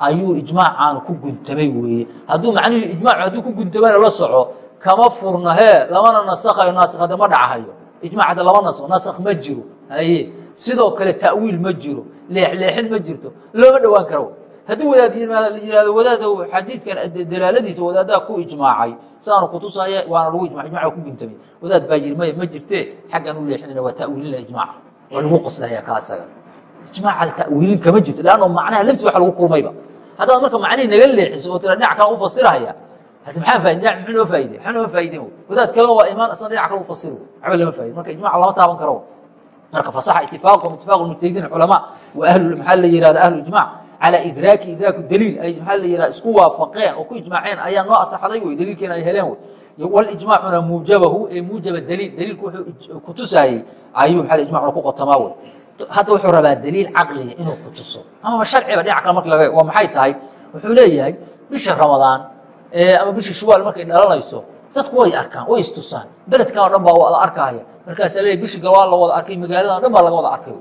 ayuu ijmaacaanu ku guntamay weeye hadduu macnihii ijmaacu hadduu ku guntamana la soco kama furna hee lamana nasakhayo naasik hadda ma dhacahayo ijmac hadda lama naso nasakh ma jiro haye sidoo kale ta'wiil ma jiro leexleexin ma jirto looma dhowaan karo. Haddii wadaad yihahdo wadaad xadiiskan dalaaladiisa wadaadaha ku ijmaacay saanu kutusaya waana lagu ijma ijmac ku guntamay wadaad baa yiri maya ma jirte xaggan u leexinayna waa ta'wiilina ijmaaca waa lagu qoslaya ka asaga. Ijmaaca ta'wiilin kama jirto leanno macnaha lafsi waxa lagu kulmayba. Haddaad marka macnihii naga leexiso oo tira dhinac kale u fasirahaya hadda maxaa faa'id dhinac muxuu noo faa'idey maxaa noo faa'ideen wadaad kalena waa imaan asna dhinac kale u fasiro waxba lama faa'id marka ijmaca lama taaban karo marka fasaxa itifaaqhum itifaaq mujtahidiin culamaa wa ahlu maxaa la yihahda ahlu ijmac calى idraaki idraaku daliil ay maxaa la yihah isku waafaqeen oo ku ijmaaceen ayaa noo asaxday wey daliilkiina ay heleen wey. Walijmaacuna muujabahu ee muujaba daliil daliilku wuxuu kutusaayey ayuu maxaa ijmacuna ku qotamaa wey. Hadda wuxuu rabaa daliil caqliya inuu kutuso amaba sharciba dhinac kale marka laga waa maxay tahay? Wuxuu leeyahay bisha ramadaan ama bisha shuwaal markay dhalanayso dadku way arkaan way istusaan beledkan o dhan baa wada arkahaya markaasaa leeyahy bishi galwaa la wada arkay magaaladan o dhan baa laga wada arkay.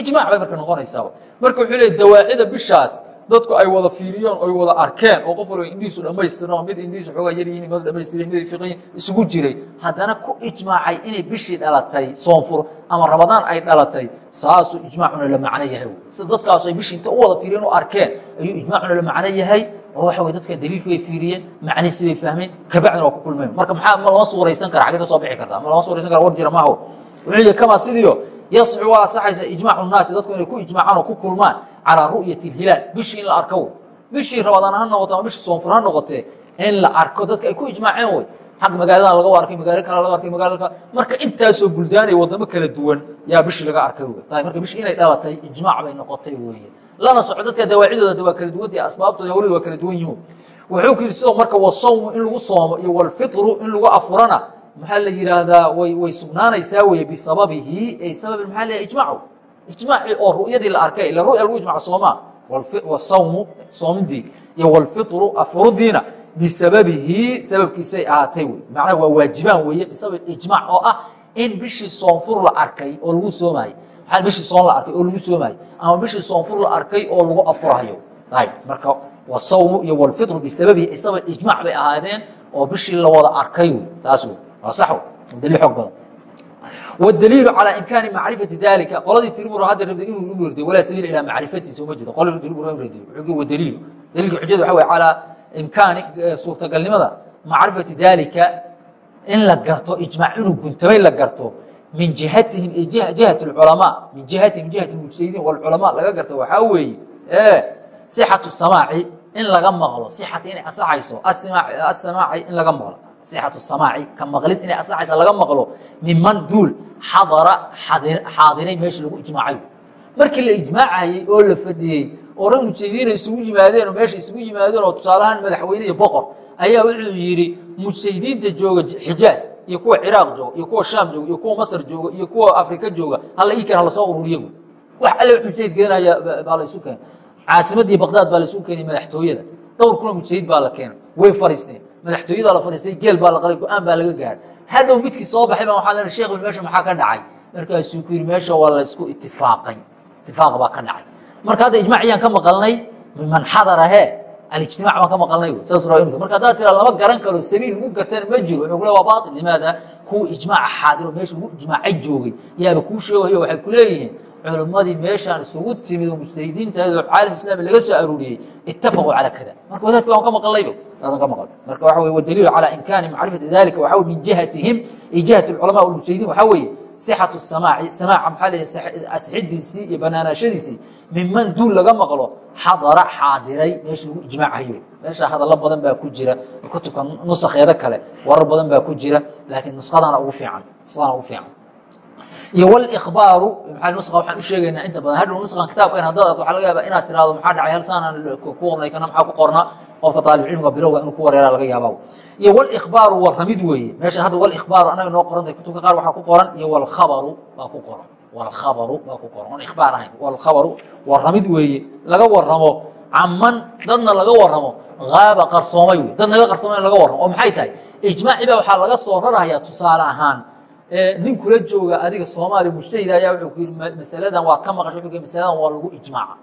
Ijmac bay marka noqonaysaa. Marka wuxuu leey dawaacida bishaas dadku ay wada fiiriyeen oy wada arkeen oo qof walba indhihiisu dhammaystirno mid indhihiisu xoogaa yar yihiin mid dhammaystiray mid fiqin isugu jiray. Haddana ku ijmaacay inay bishii dhalatay soonfur ama ramadaan ay dhalatay saasuu ijmaacuna la macno yahay. Sida dadkaasu ay bishii inta u wada fiiriyeen u arkeen ayuu ijmaacuna la macno yahay oo waxa wey dadka daliilki bay fiiriyeen macnihiisi bay fahmeen kabacdina waa ku kulmeen. Marka maxaa ma lama suuraysan kara xagee ka soo bixi kartaa ma lama suuraysan kara war jira maaho wuxuu yihi kamaa sidiio yascu waa asaxaysa ijmaacu naasi dadku inay ku ijmaacaan oo ku kulmaan calaa ru'yati اhilaal bishii in la arko bishii rabadaan ha noqoto ama bishii soonfur ha noqotee in la arko dadka ay ku ijmaaceen wey xagga magaaladan laga arkay magaalo kale laga arkay magaalo kale. Marka intaasoo buldaanay wadamo kala duwan yaa bishii laga arkay marka bishii inay dhalatay ijmaac bay noqotay weeye lana soco dadka dawaacidooda waa kala duwanta asbaabtooda hawlada waa kala duwan yihiin. Wuxuu ku yidhi sidoo marka wasawmu in lagu soomo iyo walfitru in lagu afurana maxaa la yidhaahdaa way sugnaanaysaa weye bisababihi ay sababi maxaa la ijmacu ijmaaci oo ru'yadii la arkay ila ru'ya lagu ijmac soomaa. Wasawmu soomidii iyo walfitru afurudiina bisababihi sababkiisay ahaatay wey macnaha waa waajibaan weeye bisabab ijmac oo ah in bishii soonfur la arkay oo lagu soomaayey maxaa bishii soon la arkay oo lagu soomaayey ama bishii soonfur la arkay oo lagu afurahayo. Ayb marka wasawmu iyo walfitru bisababihi ay sabab ijmac bay ahaadeen oo bishii la wada arkay taas waa sax daliil xoog badan. Wdaliilu calى imkaani macrifati dalika qoladii tiribur hadda rabday inuu u walaa sabiila ilaa macrifatiisa uma jeedo. Qoladi tiribur rdiyo wadaliilu daliilka xujada waxa wey calaa imkaani suurtagalnimada macrifati dalika in la garto ijmaac inuu guntamay la garto min jihatihim jihat اculamaa min jihatihim jihat mujtahidiin wاlculamaa laga garto waxaa weeye sixatu samaaci in laga maqlo sixati inay asaxayso asamaaci in laga maqlo sixatu samaaci ka maqlid inay asaxaysa laga maqlo miman duul xadara xaadiray meesha lagu ijmaacay markii la ijmaacayey oo la fadhiyey oo rag mujtahidiina isugu yimaadeen oo meesha isugu yimaadeen oo tusaalahaan madaxweyne iyo boqor ayaa wuxuu yidhi mujtahidiinta jooga xijaaz iyo kuwa ciraaq jooga iyo kuwa shaam jooga iyo kuwa masr jooga iyo kuwa afrika jooga hala ii keen hala soo ururiya wax alle wax mujtahid gelinaya baa la isu keenay. Caasimadii baqdaad baa la isugu keenay madaxtooyada. Dhowr kuna mujtahid baa la keenay. Way fariisteen. Madaxtooyada la fariistay geel baa la qalay go'aan baa laga gaaray. Hadhow midkii soo baxay baa waxaa leehay sheekh meesha maxaa ka dhacay? Markaasuu ku yidhi meesha waa la isku itifaaqay itifaaq baa ka dhacay. Marka hadda ijmac yaan ka maqalnay miman xadara he alijtimac baan ka maqalnay saas raayinka marka haddaad tiraa lama garan karo sabiil lagu gartana ma jiro wuxuu kule waa baatil limaada kuwa ijmaaca xaadiro meesha lagu ijmaacay joogay yaaba kuu sheegayo waxay ku leeyihiin culimmadii meeshaan isugu timid oo mujtahidiintaado caalam islami laga soo aruuriyey itafaquu calaa kada marka wadaadka waan ka maqalnayba saasaan ka maqalnay marka waxa weye wadaliilu calaa imkaani macrifati dalika waxa min jihatihim iyo jihat alculamaa walmujtahidiin waxaa weeye sixatu samaaci samaaca maxaa leeyahay asxidiisii iyo banaanaashadiisii miman duul laga maqlo xadara xaadiray meesha lagu ijmaacayo meesha hadallo badan baa ku jira kutubka nusakheeda kale warar badan baa ku jira laakiin nuskhadana ugu fiican nuskhadana ugu fiican iyo wlbaaru maa nuska waxaan u inta badan hadhow nuskan kitaabkan haddaad waxa laga yaaba inaad tirahdo maxaa dhacay hal saanaan ku qornay kana maxaa ku qorna qofka taalibcilmiga bilowga inuu ku wareera laga yaaba iyo wlbaaru waramid weeye. Meesha hadda wlbaaru anaga noo qorantay kutubka qaar waxaa ku qoran iyo wlkhabaru baa ku qoran. Wlkhabaru baa ku qoran. On ikhbaar ahayn wlkhabaru waramid weeye. Laga waramo caman dadna laga waramo haaba qarsoomay wey dad naga qarsoomay laga warramo. Oo maxay tahay? Ijmaaci baa waxaa laga soo rarayaa tusaale ahaan. Nin kula jooga adiga soomaaliya mujtahid ayaa wuxuu ku yidhi masaladan waa ka maqashay. Wuxuu masaladan waa lagu ijmaaca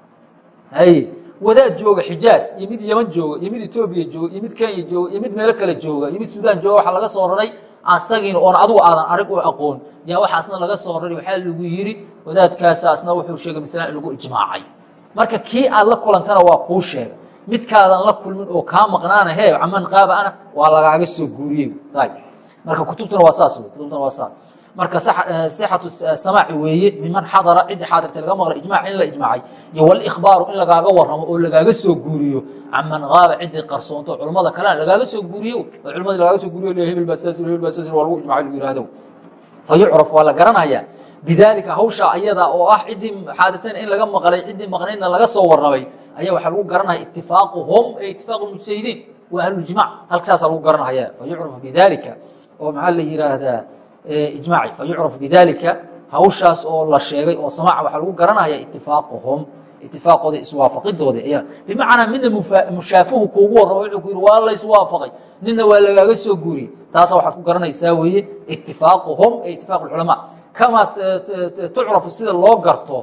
wadaad jooga xijaaz iyo mid yeman jooga iyo mid etoobiya jooga iyo mid kenya jooga iyo mid meelo kale jooga iyo mid suudaan jooga waxaa laga soo raray asagiina oon adigu aadan arag oo aqoon. Yaa waxaasna laga soo raray waxaa lagu yidhi wadaadkaasaasna wuxuu sheegay masalan in lagu ijmaacay. Marka kii aad la kulantana waa kuu sheega midkaadan la kulmin oo kaa maqnaana he caman qaaba ana waa lagaaga soo guuriyey. Marka kutubtuna waa saas kutubtuna waa saas marka sixatu samaaci weeye miman xadara ciddii xaadirta laga maqla ijmac in la ijmaacay iyo walikhbaaru in lagaaga warramo oo lagaaga soo guuriyo caman qaaba ciddii qarsoonto culimmada kalena lagaaga soo guuriyo oo culimadii lagaaga soo guuriyo hebel baa saas hebel baa saas waa lagu ijmacay lagu yihahdo fa yucraf waa la garanayaa bidaalika hawsha ayada oo ah ciddii xaadirtayna in laga maqlay ciddii maqnaydna laga soo warramay ayaa waxaa lagu garanaya itifaaquhum ee itifaaqu mujtahidiin waa ahluijmac halka saasaa lagu garanaya. Fa yucrafu bidaalika oo maxaa la yihaahdaa ijmaaci fa yucrafu bidaalika hawshaas oo la sheegay oo samaaca waxaa lagu garanaya itifaaquhum itifaaqooda iswaafaqidooda ayaa bimacnaa midna mushaafuhu kuugu warramo wuxuu ku yidhi waa la iswaafaqay nina waa lagaaga soo guuriyey. Taasa waxaad ku garanaysaa weeye itifaaquhum ee itifaaq ulculamaa kamaa tucrafu sida loo garto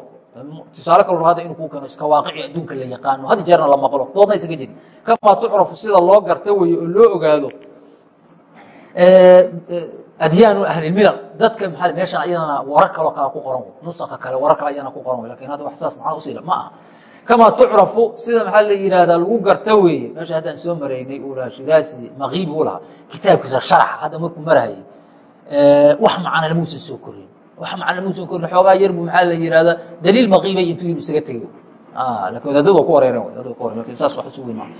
tusaale kalo hadda inuu kuu keeno iska waaqici adduunka la yaqaano had jeerna la maqlo doodna isaga jirin kamaa tucrafu sida loo garta weeye oo loo ogaado adyaanu ahlilmilal dadka maa meeshaan ayadana warar kaloo kale ku qoran nusaka kale warar kale ayadana ku qoran laakiin hadda wax saas macna usiila ma aha kamaa tucrafu sida maxaa la yihahdaa lagu garta weeye meesha haddaan soo maraynay lahaa shiraasi makiibi u lahaa kitaabkiisa sharaxa hadda markuu marahayay wax macna lamuusan soo korin wax macna lamuusan korin xoogaa yar bu maxaa la yihahdaa daliil makiibay intuu yidhi isaga tegay laakiin wadaadadu ku wareereen wadaadadu ku wareeren laakiin saas wax isu weyn maa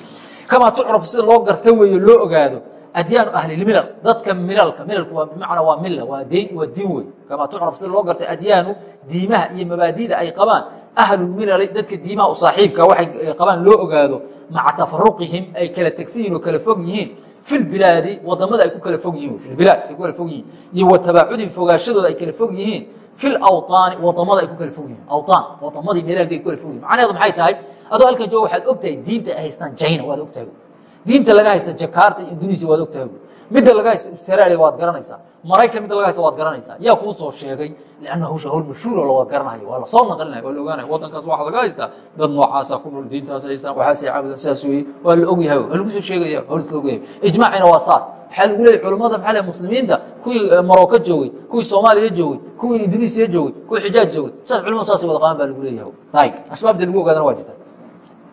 kamaa tucrafu sida loo garta weeye loo ogaado adyaanu ahlilmilal dadka milalka milalku waa bimacnaa waa mila waa diin waa diin wey kamaa tucraf sida loo gartay adyaanu diimaha iyo mabaadida ay qabaan ahlulmilali dadka diimaha u saaxiibka waxay qabaan loo ogaado maca tafaruqihim ay kala tegsan yihiin oo kala fog yihiin fi lbilaadi waddamada ay ku kala fog yihiin ibilad ay ku kala fog yihiin iyo wa tabaacudin fogaashadooda ay kala fog yihiin fi lawطaani waddamada ay ku kala fog yihiin awطaan wadamadii meelaha ay ku kala fog yihiin macnaheedu maxay tahay adoo halkan jooga waxaad og tahay diinta ay haystaan china waad og tahay diinta laga haysta jakarta iyo indonesia waad og tahay midda laga haysta australia waad garanaysaa. Maraykan midda laga haysta waad garanaysaa. Yaa kuu soo sheegay lanna hawsha hawl mashhuuro la wada garanayo waa la soo naqlinaya waa la ogaanaya waddankaas waxaa laga haystaa. Dad noocaasa ku nool diintaas haystaan waxaasay caabudan saas weeye. Waa la ogyahay waa lagu soo sheegaya waa la ogyahay. Ijmaacina waa saas. Waxaa lagu leeyay culammada maxaa le muslimiinta? Kuwii marocco joogay kuwii soomaaliya joogay kuwii indonesiya joogay kuwii xijaaj joogay. Saas culamadu saasay wada qabaan baa lagu leeyahay. Ayib asbaabta lagu ogaadana waa jirta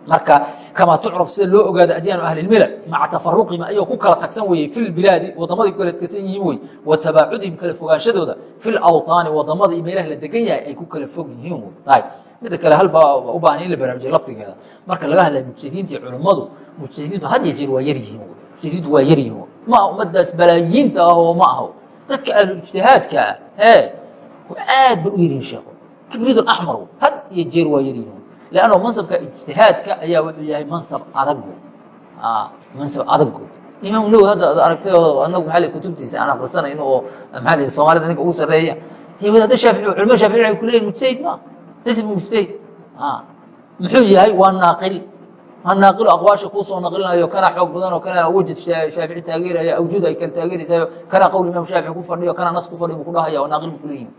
marka kamaa tucraf sida loo ogaado adyaanu ahlilmilal maca tafaruqihim ayagoo ku kala tagsan weye fi lbilaadi wadamaday ku kala tagsan yihiin wey wa tabaacudihim kala fogaanshadooda fi lawطaani waddamada iyo meelaha la degan yahay ay ku kala fog yihiin wey midda kale halbaa u baahan in la baraarujiyo laftigeeda. Marka laga hadlaya mujtahidiinta iyo culummadu mujtahidiintu had iyo jeer waa yar yihiin mujtahidiintu waa yar yihiin ma ummadaas balaayiinta ah oo ma aho. Dadka ahlu ijtihaadka ah ee aad ba u yaryihin sheekho kibriid axmar had iyo jeer waa yaryihiin lanno mansabka ijtihaadka ayaa wuxuu yahay mansab adagu mansab adagu imaam nawowi hadda ad aragtay oo anagu maa l kutubtiisa aan akrisanayno oo maa l soomaalida ninka ugu sarreeya wadaada shaafici culama shaafici waxay kuleeyihin mujtahid ma laysa mujtahid muxuu yahay waa naaqil waa naaqilu aqwaasha kuusoo naqlinayo kana xoog badan oo kana wajid shaafici taageeraya awjuud ay kala taageeraysayo kana qowl imaam shaafici ku fadhiyo kana nas ku fadhiyo buu ku dhahaya waa naaqil bu kuleeyihin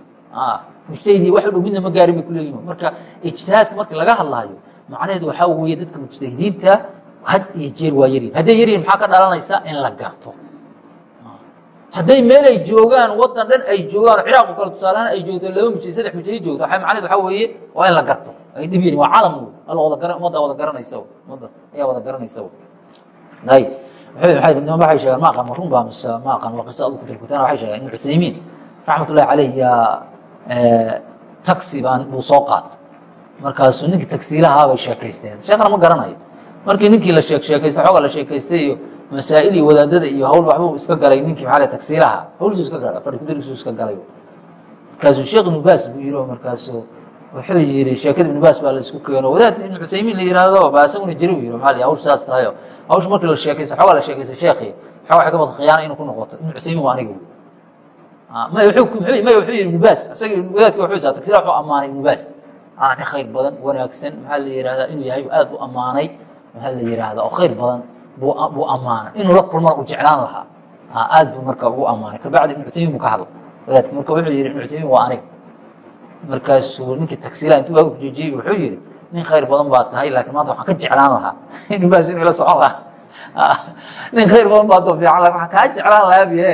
mujtahidi wax dhow midna ma gaarin bay kuleeyihin marka ijtihaadka marka laga hadlaayo macnaheedu waxaa weeye dadka mujtahidiinta had iyo jeer waa yaryihin hadday yaryihin maxaa ka dhalanaysa in la garto? Hadday meel ay joogaan wadan dhan ay joogaan ciraaq o kale tusaalahaan ay joogto laba mujtahid saddex mujtahid joogto waa macnahedu waxaa weeye waa in la garto. Ay dhib yahin waa calam wey alla wada gara ummadda wada garanaysa ummadda ayaa wada garanaysa hay niman waxay sheegaan ma aqaan run baa mise ma aqaan waa qisa adu kuturkutaan waxay sheegaan ibnu cusaymiin raxmat ullahi caleyh yaa taxi baan buu soo qaatay. Markaasuu ninkii tagsiilahaa bay sheekaysteen. Sheekhna ma garanayo. Markii ninkii la sheek sheekaysta xooga la sheekaystay iyo masaa'il iyo wadaadada iyo hawl waxbuu iska galay ninkii maxaa tagsiilaha hawlsuu iska galay fadhi kudarigsuu iska galay. Markaasuu sheekh ibnu baas buu yidhi markaasuu wuxuu yidhi sheekada ibnu baas baa la isku keeno. Wadaad ibnu cusaymiin la yidhaahdo baa isaguna jiri buu yidhi maxaa le hawsha saas tahayo hawsha markii la sheekaysta xoogaa la sheekaystay sheekhii xooga waxay ka bad khiyaana inuu ku noqoto. Ibnu cusaymiin waa aniga may wuxuu yidhi ibnu baas isaga wadaadki wuxuu saa tagsira wuxuu ammaanay ibnu baas nin khayr badan wanaagsan. Maxaa la yihahdaa inuu yahay aad u ammaanay. Maxaa la yihahdaa oo khayr badan buu ammaanay. Inuu la kulmana uu jeclaan lahaa. Aad buu marka ugu ammaanay. Kabacdi ibnu cutaymiin buu ka hadlay. Wadaadki marka wuxuu yidhi ibnu cutaymiin waa aniga markaasuu ninkii tagsiilaha intuu baa joojiyey wuxuu yidhi nin khayr badan baa tahay laakiin maanta waxaan ka jeclaan lahaa. Ibnu baas inuu la socon lahaa. Nin khayr badan baa too fiican laakiin waxaan kaa jeclaan lahaa biye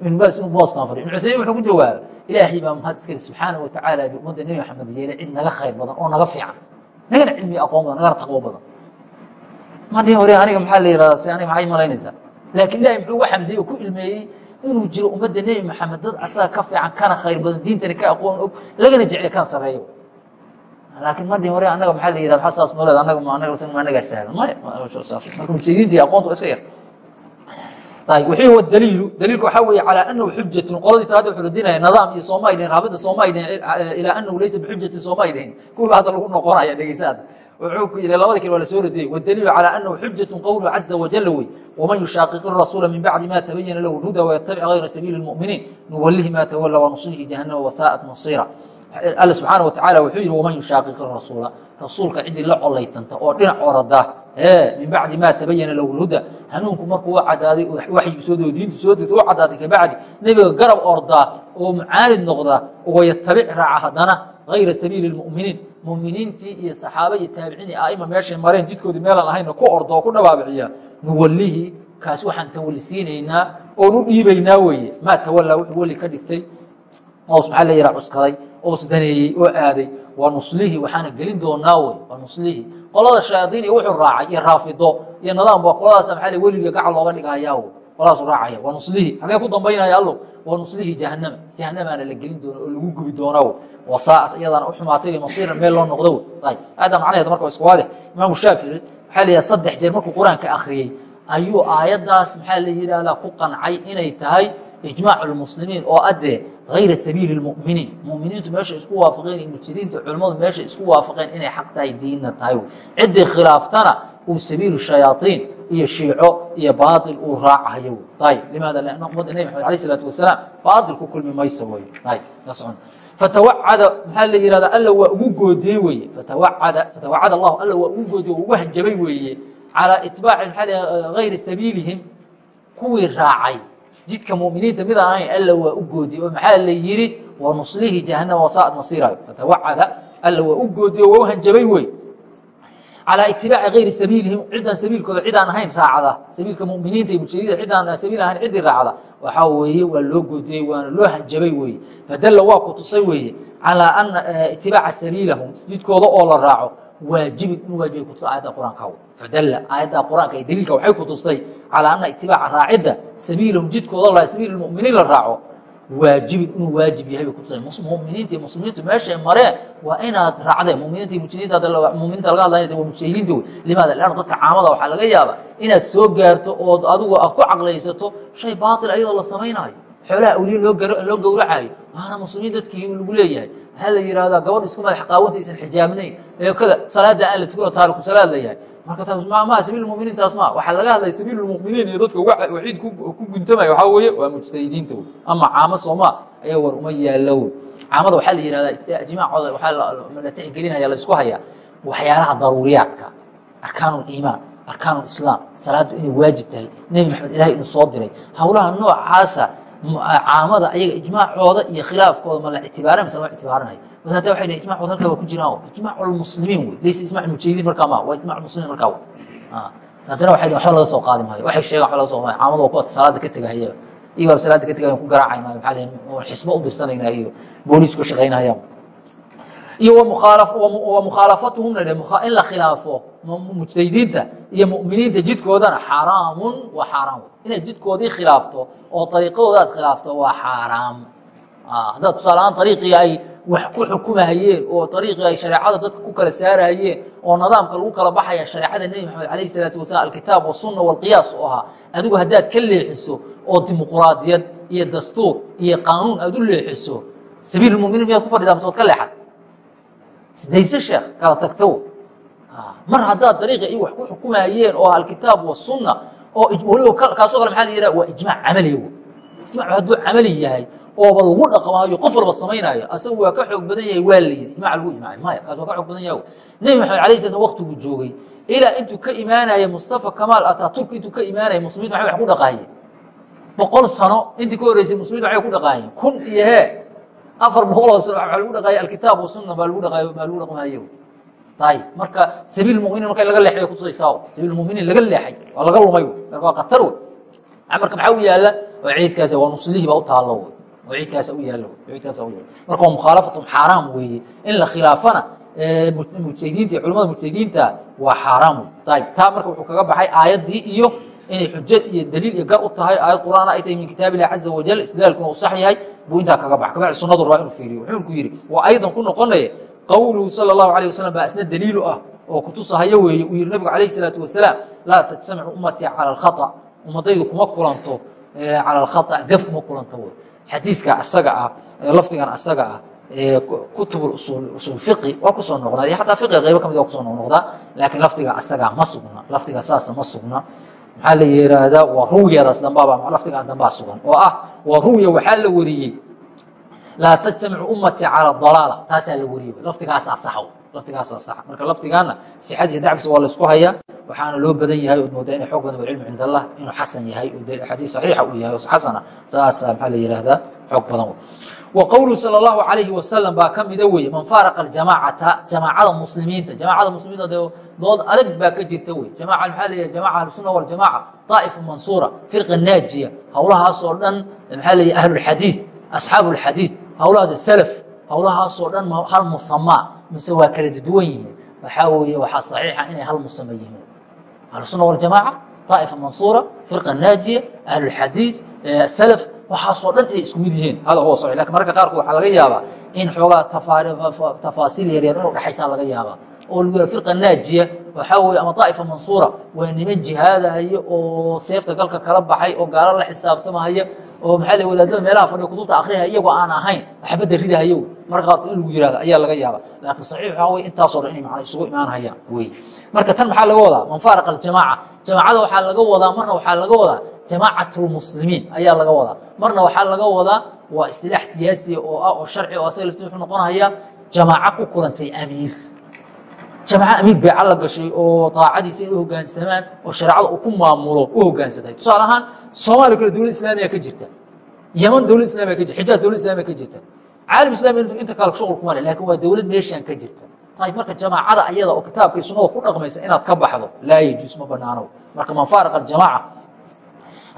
ibn baas inuu booskan fadhiyo ibn cusaymin wuxuu ku jawaabay ilaahay baa mahad iskale subxaana wa tacaala bi ummadda nebi maxamed yeelay cid naga khayr badan oo naga fiican nagana cilmi aqoon badan nagana taqwo badan madii hore aniga maxaa la yihahdaa si aniga maxay malaynaysaa laakiin ilahay muxuu uga xamdiyey oo ku ilmeeyey inuu jiro ummadda nebi maxamed dad asaga ka fiican kana khayr badan diintana ka aqoon og lagana jeclay kana sarreeyo laakiin madii hore anaga maxaa la yihahda waxa saas nooleed anaga anaga anagaa sahlan maya marka mujtahidiinta iyo aqoonta waa iska yar wuxuu daliilu. Daliilku waxaa weeye calaa anahu xujatun qoladii talaada wuxuu radinaya nidaam iyo sooma ay dhihin ilaa anahu laysa bixujatin sooma ay hadda lagu noqonaya dhegeysaada wuxuu ku yidhi labada kale waa la soo radiyey. Wadaliilu calaa anahu xujatun qowluhu caza wajala wey waman yushaaqiq rasuula min bacdi ma tabayana lahu lhuda wayatabic gayra sabiili lmuminiin nuwalihi ma tawala wanuslihi jahannama wasaa'at masira alla subxaana wa tacala wuxuu yidhi waman yushaaqiq rasuula rasuulka ciddii la colaytanta oo dhinac orada min bacdi ma tabayana lahu lhuda hanuunku markuu u cadaaday waxyu soo dego diintu soo degto u cadaaday kabacdi nebiga garab ordaa oo mucaanid noqda wayatabic raaca haddana gayra sabiili lmuminiin muminiintii iyo saxaaba iyo taabiciin iyo aima meeshay mareen jidkoodii meelaan ahayna ku orda ku dhabaabiciya nuwalihi kaasi waxaan tawali oon u dhiibaynaa weeye. Maa tawallaa wuxuu weli ka dhigtay. Oos maxaa la yihaa cuskaday oos daneeyey oo aaday waa nuslihi waxaana gelin doonaa wey waa nuslihi. Qolada shayaadiin iyo wuxuu raacay iyo raafido iyo nidaam ba qoladaas maxaa weliga gacal looga dhigahayaa wey. Qoladaasuu raacaya waa nuslihi. Hagee ku dambaynaya allo waa nuslihi jahannama. Jahannamaana la gelin doona oo lagu gubi doonaa wey. Wasaa'at iyadaana u xumaatay iyo masiiran meel loo noqdo wey. Ayb aayadda macnaheeda marka waa iska waadix. Imaamu shaafici waxaa la yidhaha saddex jeer markuu qur'aanka akhriyey ayuu aayaddaas maxaa la yidhaahdaa ku qancay inay tahay ijmaac lmuslimiin oo adee hayra sabiili lmuminiin muminiintu meesha isku waafaqeen mujtadiinta culimmadu meesha isku waafaqeen inay xaq tahay diinna tahay ciddii khilaaftana uu sabiilu shayaaiin iyo shiico iyo baail uu raacayo ayb limaada lana ummadda nebi maxamed alayh isalaatu wasalaam baail ku kulmi maysa wey ayb fatawacada maxaa la yihahda alla waa ugu goodiyey weye fatawacada fatawacada allahu alla waa ugu goodiyey ugu hanjabay weeye calaa itbaaci maxaa hayri sabiilihim kuwii raacay jidka muminiinta mid aan ahayn alla waa u goodiyey oo maxaa la yidhi? Wanuslihi jahanama wasaa'ad masiirayo fatawacada alla waa u goodiyey oo waa u hanjabay wey. Calaa itibaaci hayri sabiilihim ciddaan sabiilkooda cid aan ahayn raacda sabiilka muminiinta iyo mujtahidida cid aan sabiil ahayn ciddii raacda waxaa weeye waa loo goodiyey waana loo hanjabay weeye fadalla waa ku tusay weeye calaa ana itibaaca sabiilahum jidkooda oo la raaco waajibin in waajibay kutusa aayadda qur'aanka. Fadalla aayadda qur'aanka ee daliilka waxay ku tustay calaa ana itibaaca raacidda sabiilahum jidkooda la sabiil muminiin la raaco. Waajibin inuu waajib yahay bay kutusay muminiinta iyo muslimiintu meeshay mareen waa inaad raacdeen muminiinta iyo mujtahidinta hadda muminiinta laga hadlaya waa mujtahidiinta wey limaada leanna dadka caamada waxaa laga yaabaa inaad soo gaarto ood adigu aad ku caqlaysato shay baatil ayadoo la samaynayo. Xoolaha awliya loo loo gowracayo waana muslimiin dadkii lagu leeyahay. Waxaa la yihahdaa gabadh iska madax qaawanta aysan xijaabnayn ee kada salaada aan la tukano taariku salaad la yahay. Marka taas ma sabiil muminiin taas ma. Waxaa laga hadlaya sabiil muminiin iyo dadka waciid ku guntamaya waxaa weeye waa mujtahidiinta wey. Ama caamo sooma ayaa war uma yaalo wey. Caamada waxaa la yihahdaa ijmaacooda waxaa la tixgelinaya la isku hayaa. Waxyaalaha daruuriyaadka arkaan iimaan arkaan islaam salaadu inay waajib tahay. Nebi maxamed ilahay inuu soo diray. Howlaha noocaasa caamada ayaga ijmaacooda iyo khilaafkooda ma la ictibaaran mise lama ictibaaranaya bas hadda waxay dhahen ijmacooda halkaa waa ku jiraan ijmac lmuslimiin wey. Laysa ijmac mujtahidiin markaa ma waa ijmac muslimiin markaa wey. Haddana waxay dhahen waxba laga soo qaadi maayo waxay sheegaan waxba laga soo maayo caamada waa kuwa salaada ka tegahaya iyagaa salaada ka tegaya ku garaacayna maxaa leeyahay xisbo u dirsanayna iyo booliis ku shaqaynaya iyo mukhaalafatuhumna in la khilaafo mujtahidiinta iyo muminiinta jidkoodana xaraamun waa xaaraam inaad jidkoodii khilaafto oo ariiqadooda aad khilaafto waa xaaraam haddaad tusaaleahaan ariiqii ay wax ku xukumahayeen oo ariiqii ay shareecada dadka ku kala saarahayeen oo nidaamka lagu kala baxaya shareecada nebi maxamed alayh salaatu wasalam alkitaab wasunna walqiyaas u ahaa adigu haddaad ka leexiso oo dimuquraadiyad iyo dastuur iyo qaanuun aad u leexiso sabiil muminiin miyaad ku fadhidaa mise waad ka leexad isdayse sheekh kala tagto mar haddaad dariiqa i wax ku xukumayeen oo alkitaab wasunna oo waliba kaasoo kale maxaa la yidhaha waa ijmaac camaliya w ijmaacu hadduu camali yahay ooba lagu dhaqmaayo qof walba samaynayo asagu waa ka xoog badan yahay waa la yidhi. Ijmac lagu ijmaacay maya kaas waa ka xoog badan yahay nebi maxamed alayh sala waktiguu joogay ilaa intuu ka imaanaya mustafa kamaal ataturk intuu ka imaanaya muslimiintu maxay wax ku dhaqaayeen? Boqol sano intii ka horreysay muslimiintu maxay ku dhaqaayeen? Kun iyo hee afar boqoloo sano waa lagu dhaqaaya alkitaab wasunna baa lagu dhaqaayo baa lagu dhaqmayo ayib marka sabiil muminiin marka laga leexay kutusaysaa sabiil muminiin laga leexay waa laga lumay marka waa khatar wey. Marka maxaa u yaalla waa ciidkaasi waa nuslihii baa u taallo wey. Oo ciidkaasa u yaalo ciidkaasa u yaalo marka waa mukhaalafatum xaaraam weeye. In la khilaafana mujtahidiinta iyo culamada mujtahidiinta waa xaaraam wey. Ayib taa marka wuxuu kaga baxay aayaddii iyo inay xujad iyo daliil iyo gar u tahay aayad qur'aana ay tahay min kitaab illahi caza wajal istidlaalkuna uu sax yahay buu intaa kaga baxa kabacdi sunnadu rabaa inuu fiiriyo. Wuxuu ku yidhi waa aydan ku noqonaya qowluhu sala allahu alayh wasalam baa isna daliilu ah oo kutusahayo weeye. Uu yihi nabigu calayhi salaatu wasalaam laa tajtamicu ummatii cala alkhata. Ummadaydu kuma kulanto cala alkhata gaf kuma kulanto wey xadiiska asaga ah lafdigan asaga ah kutub usul fiqi waa ku soo noqnaa iyo xataa fiqiga qaybo ka mid waa ku soo noqnoqdaa laakiin lafdiga asagaa ma sugna. Lafdiga saasa ma sugna maxaa la yihahdaa waa ruwyadaas dambaaba lafdigaa dambaa sugan oo ah waa ruwya waxaa la wariyey laa tajtamicu ummatii cala dalaala taasaa la wariyey lafdigaasaa saxa laftigaasaa saxa marka laftigaana sixadiisa dacfiisa waa laysku hayaa waxaana loo badan yahay ood moodaa inay xoog badan walcilmu cind allah inuu xasan yahay xadiis saxiixa uu yahay xasana saasa maxaa la yihahdaa xoog badan wa qowluhu sala allahu calayhi wasalam baa ka mida weeye man faaraqa aljamaacata jamaacada muslimiinta jamaacada muslimiinta dee dood adag baa ka jirta wey jamaca maxaa la yidhaha jamaca ahlusunna waljamaca daa'ifa mansuura firqa naajiya. Howlahaasoo dhan maxaa la yidhaha ahlulxadiid asxaabu lxadiid howlahaas salaf howlahaasoo dhan hal musamaa mise waa kala duwan yihiin. Waxaa weeye waxaa saxiixa inay hal musama yihiin. Ahlusunna waljamaca daa'ifa mansuura firqa naajiya ahlulxadiid salaf waxaasoo dhan inay isku mid yihiin hada huwa saxiix laakiin mararka qaarkood waxaa laga yaabaa in xoogaa tafaasiil yaryar inuu dhexaysaa laga yaabaa oo lagu yaha firqa naajiya waxaa weeye ama daa'ifa mansuura waa niman jihaadahaya oo seefta galka kala baxay oo gaalo la xisaabtamahaya oo maxaa la wadaadada meelaha fadhiya kutubta akriyaya iyagoo aan ahayn waxbadda ridahayo marka qaarkood in lagu yihahdo ayaa laga yaaba laakiin saxiix waxaa wey intaasoo dhan inay macna isugu imaanhayaan wey. Marka tan maxaa laga wadaa? Man faaraqa aljamaaca. Jamaacada waxaa laga wadaa marna waxaa laga wadaa jamaacat lmuslimiin ayaa laga wadaa. Marna waxaa laga wadaa waa istilaax siyaasiya oo ah oo sharci oo asaga lafti wuxuu noqonayaa jamaaco ku kulantay amiir jamaaco amiir beeca la gashay oo daacadiisa inay hogaansamaan oo shareecada uu ku maamulo u hogaansatay tusaale ahaan soomaaliya kale dowlad islaamiya ka jirta. Yaman dowlad islamiya ka jirta. Xijaaz dowlad islamiya ka jirta. Caalam islami inta kale shuqul kuma le laakiin waa dowlad meeshaan ka jirta. Ayb marka jamaacada ayada oo kitaabka iyo sunnada ku dhaqmaysa inaad ka baxdo laa yajuus ma banaano marka man faaraqa aljamaaca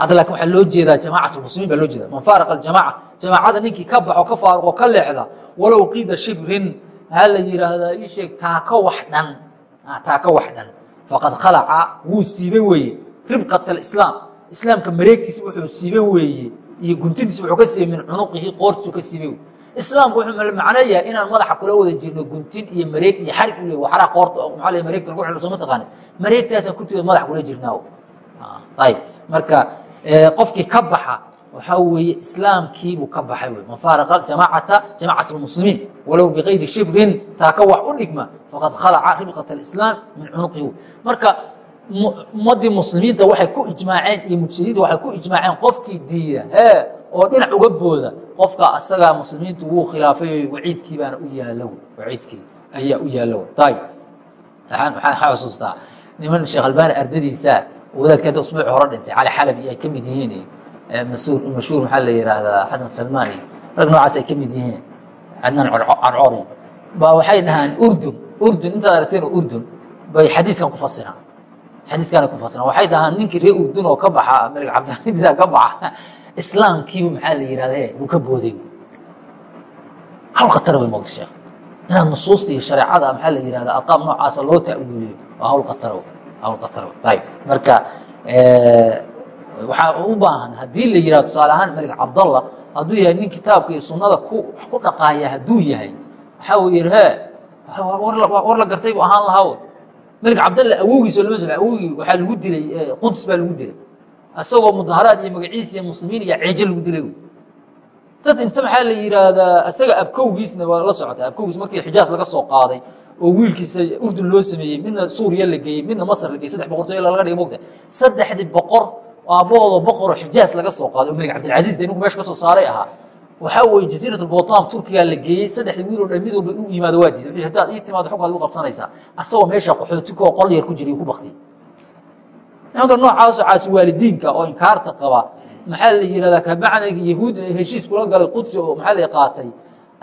hadda laakiin waxaa loo jeedaa jamaacat lmuslimiin baa loo jeeda man faaraqa aljamaaca jamaacada ninkii ka baxo ka faaruqo ka leexda walow qiida shibrin maxaa la yidhaahdaa ii sheeg taaka wax dhan? Taaka wax dhan. Faqad khalaca wuu siibay weeye. Ribqat alislaam. Islaamka mareegtiisa wuxuu siibay weeye. Iyo guntintiisa wuxuu ka siibay min cunuqihi ka siibay islaamku wuxuu macnayaa inaan madaxa kula wada jirno guntin iyo mareeg iyo xarig u le waxaraa qoorta maxaa la mareegta lagu xidho soo ma taqaanid mareegtaasaan kuntigood madaxa kula jirnaa ayib. Marka qofkii ka baxa waxaa weeye islaamkiibuu ka baxay wey man faaraqa jamaacata jamacat lmuslimiin walow bikayri shibrin taaka wax u dhigma faqad khalaca ribqat alislaam min cunuqihi. Marka ummadii muslimiinta waxay ku ijmaaceen iyo mujtahidinta waxay ku ijmaaceen qofkii diida hee oo dhinac uga booda qofka asagaa muslimiintu wuu khilaafay waciidkii baana u yaalo waciidkii ayaa u yaalo ayib waxaan xusuustaa niman sheekh albani ardadiisa wadaadka hadda usbuuci hore dhintay cali xalabi ay ka mid yihiin mashhuur maxaa la yihahdaa xasan salmaan iyo rag noocaas ay ka mid yihiin cadnaan carcoori ba waxay dhahaan urdun urdun intaad aragteen urdun bay xadiiskan ku fasiraan xadiiskaana ku fasiraan waxay dhahaan ninkii reer urdun oo ka baxa malik cabdiladiisa ka baxa islaamkiibu maxaa la yihahda e buu ka booday hawl khatara way mowta sheekh inaad nusuusta iyo shareecada maxaa la yihahda alqaab noocaasa loo ta'wiiliyo waa hawl khatara hawl khatara ayib marka waxaa u baahan haddii la yihahdo tusaale ahaan malik cabdallah hadduu yahay nin kitaabka iyo sunnada ku dhaqaaya hadduu yahay waxaa uu yihi he war la gartay buu ahaan lahaa malik cabdallah awowgiis oo lama soo awowgii waxaa lagu dilay quds baa lagu dilay. Isagoo mudaharaad iyo magaciisa iyo muslimiin iyo ceejo lagu dilay dad inta maxaa la yidhaahdaa isaga abkowgiisna waa la socota abkowgiis markii xijaas laga soo qaaday oo wiilkiisa urdun loo sameeyey midna suuriya la geeyey midna masr la geyey saddex boqortooy laga dhigay mogta saddexdii boqor aabbahooda boqoroo xijaas laga soo qaaday oo malik cabdilcaziz de ninku meesha ka soo saaray ahaa. Waxaa weeye jaziirat albotam turkiya la geeyey saddexdii wiil oo dhan mid walba inuu yimaado waa diiday haddaad ii timaado xugkaad igu qabsanaysaa. Asagoo meesha qaxootika oo qol yar ku jiray ku baktiyey nimanka noocaasoo caasi waalidiinka oo inkaarta qaba maxaa la yihahdaa kabacda yahuud heshiis kula galay qudsi oo maxaa la qaatay?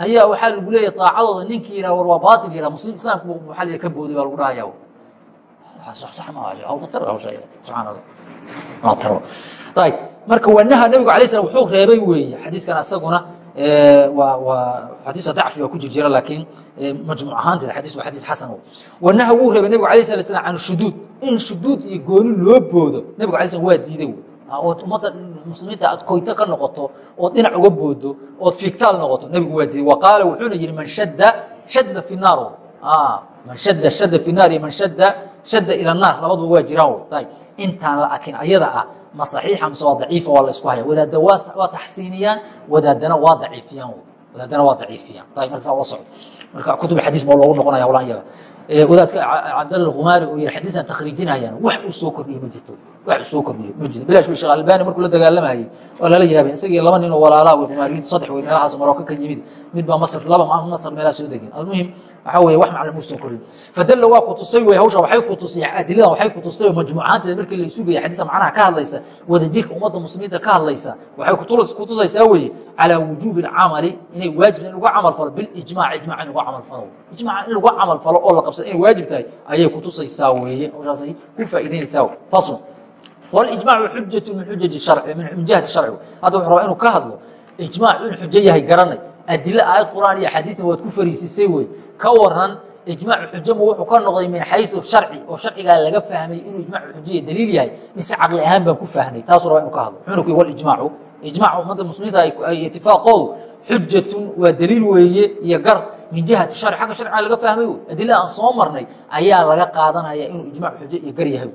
Ayaa waxaa lagu leeyahy daacadooda ninkii yihah war waa baatil yihah muslim islaamku maxaa la ka booday baa lagu dhahaya sax ma hawlkatar hawsha subxaan allah marka wanaha nabigu alay slam wuxuu reebay weeye xadiiskan asaguna xadiisa dacfi ku jir jira laakiin majmuuc ahaanteeda xadiis waa xadiis xasan wanaha wuu reebay nabigu alay sala slam can shuduud in shuduud iyo gooni loo boodo nabigu alay slam waa diiday ood ummadda muslimiinta aad koyto ka noqoto ood dhinac uga boodo ood fiigtaal noqoto nabigu waa diiday. Wa qaala wuxuuna yihi man shadda shadda fi naar. Man shadda shadda fi naar iyo man shadda shadda ila naar labaduba waa jiraan intaan la akin ayada ah ma saxiixa mise waa daciifa waa la isku haya wadaadda waa taxsiiniyaan wadaadana waa daciifiyaan wadaadana waa daciifiyaan. Ayb marka saa ula socdo marka kutub xadiis baa loogu noqonaya howlaan yaga wadaadka cabdalla khumaari oo yihi xadiisaan takhriijinayaan wax uu soo kordhiye ma jirto wax uu soo kordhiye ma jirto bilash sheekh albani markuu la dagaalamayay waa lala yaabay isagii laba nin oo walaalaha wey khumaariyiintu saddex wey meelahaas maroko ka yimid. Mid baa masr laba masr meelaha soo degeen. Almuhim waxaa weeye wax maclan muu soo kordhin. Fadalla waa ku tusay wey hawsha waxay ku tusay adiladan waxay ku tusay majmuucaanteeda markii la isugaya xadiisa macnaha ka hadlaysa wadajirka ummadda muslimiinta ka hadlaysa waxay ku tusaysaa weeye calaa wujuubi alcamali inay waajib in lagu camal falo bilijmac ijmac in lagu camal falo. Ijmac in lagu camal falo oo la qabsado inay waajib tahay ayay ku tusaysaa weeye hawshaasay ku faa'idaynaysaa fasl واإجماع xujة min xujaji harci min jihati sharci hadda wuxuu rabaa inuu ka hadlo ijmaac inuu xujo yahay garanay adilo aayad qur'aan iyo xadiisna waad ku fariisisay wey ka waran ijmaacu xujama wuxuu ka noqday min xaysu sharci oo sharcigaa laga fahmay inuu ijmacu xujiya daliil yahay mise caqli ahaan baan ku fahnay taasuu rabaa inuu ka hadlo wuxuuna ku walijmaacu ijmaac ummadda muslimiinta ay itifaaqoodu xujatun waa daliil weeye iyo gar min jihati sharci xagga sharciga laga fahmay wey adilada aan soo marnay ayaa laga qaadanaya inuu ijmac xujo iyo gar yahay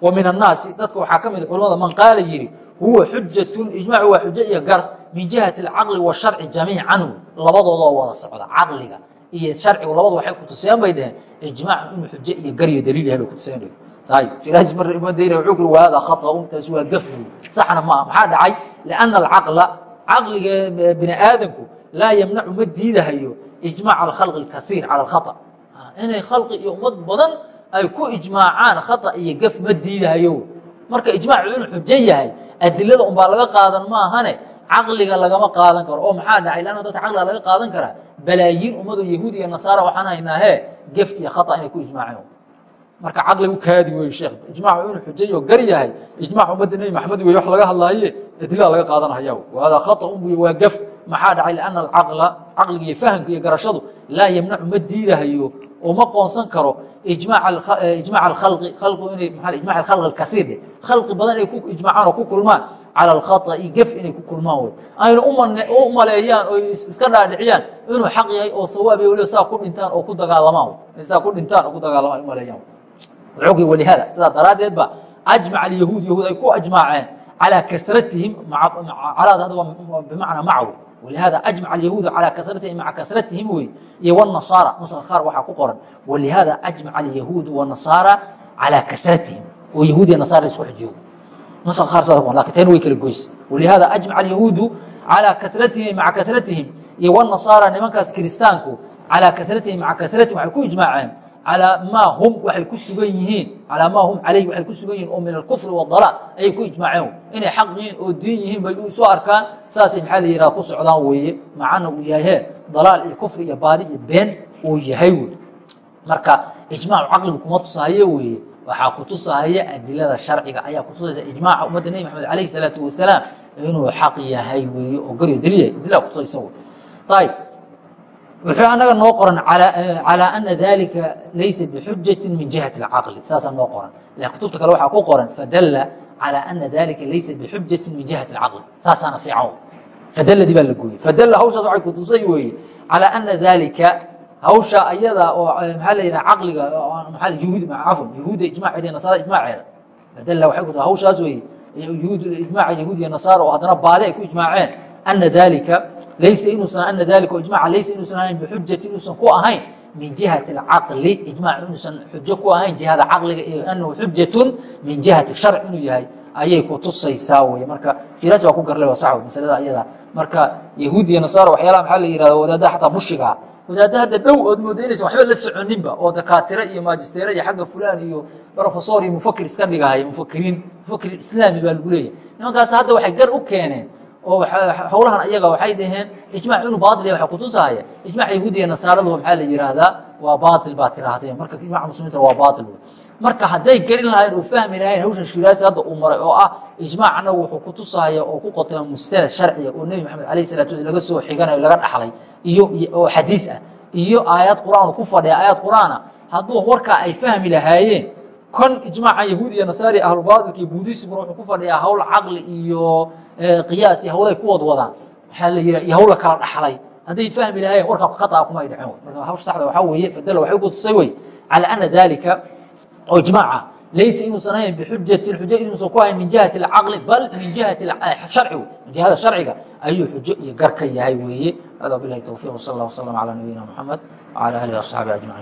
wa min annaasi dadka waxaa ka mid culamada man qaala yidhi huwa xujatun ijmaacu waa xujo iyo gar min jihati alcaqli washarci jamiican. Labadoodoo wada socda caqliga iyo sharcigu labadu waxay ku tuseen bay dheheen ijmaacu inuu xujo iyo gar iyo daliil yahay bay ku tuseen ayib shiraaj mar madayna wuxuu kuri waa gafgu saxna maaha maxaa dhacay? Lianna alcaqla caqliga bini aadamku laa yamnacu ma diidahayo ijmaac alkhalqi alkaiir cala alkhata. Inay khalqi iyo ummad badan ay ku ijmaacaan khata iyo gaf ma diidahayo marka ijmaacu inuu xujo yahay adilada unbaa laga qaadan maahane caqliga lagama qaadan karo. Oo maxaa dhacay? Lanna dadka caqliga laga qaadan karaa balaayiin ummado yahuud iyo nasaara waxaan haynaa he gef iyo khata inay ku ijmaaceen. Marka caqligu kaadi wey sheekh ijmaacu inuu xujayo gar yahay. Ijmaac ummadda nebi maxamed wey wax laga hadlaaye adilada laga qaadanaya hada khaطأun buy waa gaf. Maxaa dhacay? Lianna alcaqla caqliga iyo fahamka iyo garashadu laa yamnacu ma diidahayo oo ma qoonsan karo dhe khalqi badan inay ku ijmaacaan oo ku kulmaan. Cala alkhaطa'i gef inay ku kulmaan wey. Ayna u maleeyaan oo iska dhaadhiciyaan inuu xaq yahay oo sawaab waliba saa ku dhintaan oo ku dagaalamaan saa ku dhintaan oo ku dagaalamaan ay umaleeyaan wuxuu walihaada sidaa daraaddeed ba ajmac alyahuud yahuud ay ku ajmaaceen calaa kasratihim bimacnaa macawi walihaada ajmac alyahuudu calaa kasratihim maca kasratihim wey iyo wanasaara nuska qaar waxaa ku qoran walihaada ajmac alyahuudu wanasaara calaa kasratihim oo yahuud iyo nasaara isku xujiyo nuska qaar qoran laakiin tan way kala goys walihaada ajmac alyahuudu calaa kasratihim maca kasratihim iyo wanasaara nimankaas kiristaanku calaa kasratihim maca kasratihim waxay ku ijmaaceen calaa maa hum waxay ku sugan yihiin calaa maa hum calayh waxay ku sugan yihiin oo min alkufri waadalaal ayay ku ijmaaceen inay xaq yihiin oo diin yihiin bay soo arkaan saasay maxaa la yihahda ku socdaan weeye macana uu yahay dalaal iyo kufri iyo baadi iyo been uu yahay wey marka ijmaacu caqligu kuma tusahaye weeye waxaa ku tusahaya adilada sharciga ayaa kutusaysa ijmaaca ummadda nebi maxamed alayh salaatu wasalaam inuu xaq yahay weeye oo garyo daliya adilaa kutusaysa wey ayib wuxuu anaga noo qoran calىa ana dalika laysa bxujaةi min jihaة اcaqli saasaa noo qoran kutubta kale waxaa ku qoran fadala calىa ana dalika laysa bxujaةi min jihaة اcaqli saasaana fiican fadaladii baa la gooyey fadala hawshaas waxay kutusay weeye calىa ana dalika hawsha ayada oo maxaa la yidhaha caqliga yuhuud cafwan yuhuudda ijmaceeda iyo nasaara ijmaaceeda fadala waxay kutusay hawshaas weeye yuhuud ijmaaca yahuud iyo nasaara oo haddana baadi ay ku ijmaaceen ana dalika laysa inuusan ana dalika ijmaca laysa inuusan ahayn bixujati inuusan ku ahayn min jihati alcaqli ijmac inuusan xujo ku ahayn jihada caqliga iyo anahu xujatun min jihati sharc inuu yahay ayay ku tusaysaa wey marka shiraas baa ku garlay waa sax masalada ayada marka yahuud iyo nasaara waxyaalaha maxaa la yihahda wadaadaha xataa bushigaa wadaadda hadda dhow ood moodaynaysa waxba la soconinba oo dakaatire iyo maajisteere iyo xagga fulaan iyo rofesor iyo mufakir iska dhigahaya mufakiriin mufakir islaami baa lagu leeyahay nimankaas hadda waxay gar u keeneen oo hawlahan ayaga waxay dhaheen ijmac inuu baail ya waa kutusahaya ijmac yahuudiya nasaaradu maxaa la yihahdaa waa baail baa tiraahdeen marka ijmac muslimiinta waa baail marka hadday garin lahayn oo fahmi lahayn hawshan shiraasi hadda uu maray oo ah ijmaacna wuxuu kutusahaya oo ku qotama mustanad sharciga oo nebi maxamed alayh salatu laga soo xiganayo laga dhaxlay iyo oo xadiis ah iyo aayad qur'aan ku fadhiya. Aayad qur'aana hadduu warkaa ay fahmi lahaayeen kon ijmaaca yahuud iyo nasaari ahlubaailka iyo wuxuu ku fadhiyaa hawl caqli iyo qiyaas iyo hawlay ku wad wadaan. Maxaa la yidhaha iyo hawla kala dhaxlay. Hadday fahmi lahayen warkaa khata kuma ay dhaceen marka hawsha saxda waxaa weeye fadala waxay ku tusay wey cala ana dalika oo ijmaaca laysa inuusan ahayn bixujati xujo inuusan ku hayn min jihati alcaqli bal min jihati sharci wey min jihada sharciga. Ayuu xujo iyo gar ka yahay weeye. Hada bilahi towfiq wsal allah wslam calaa nabiyina muxamed wcala alihi wasaxaabi ajmaciin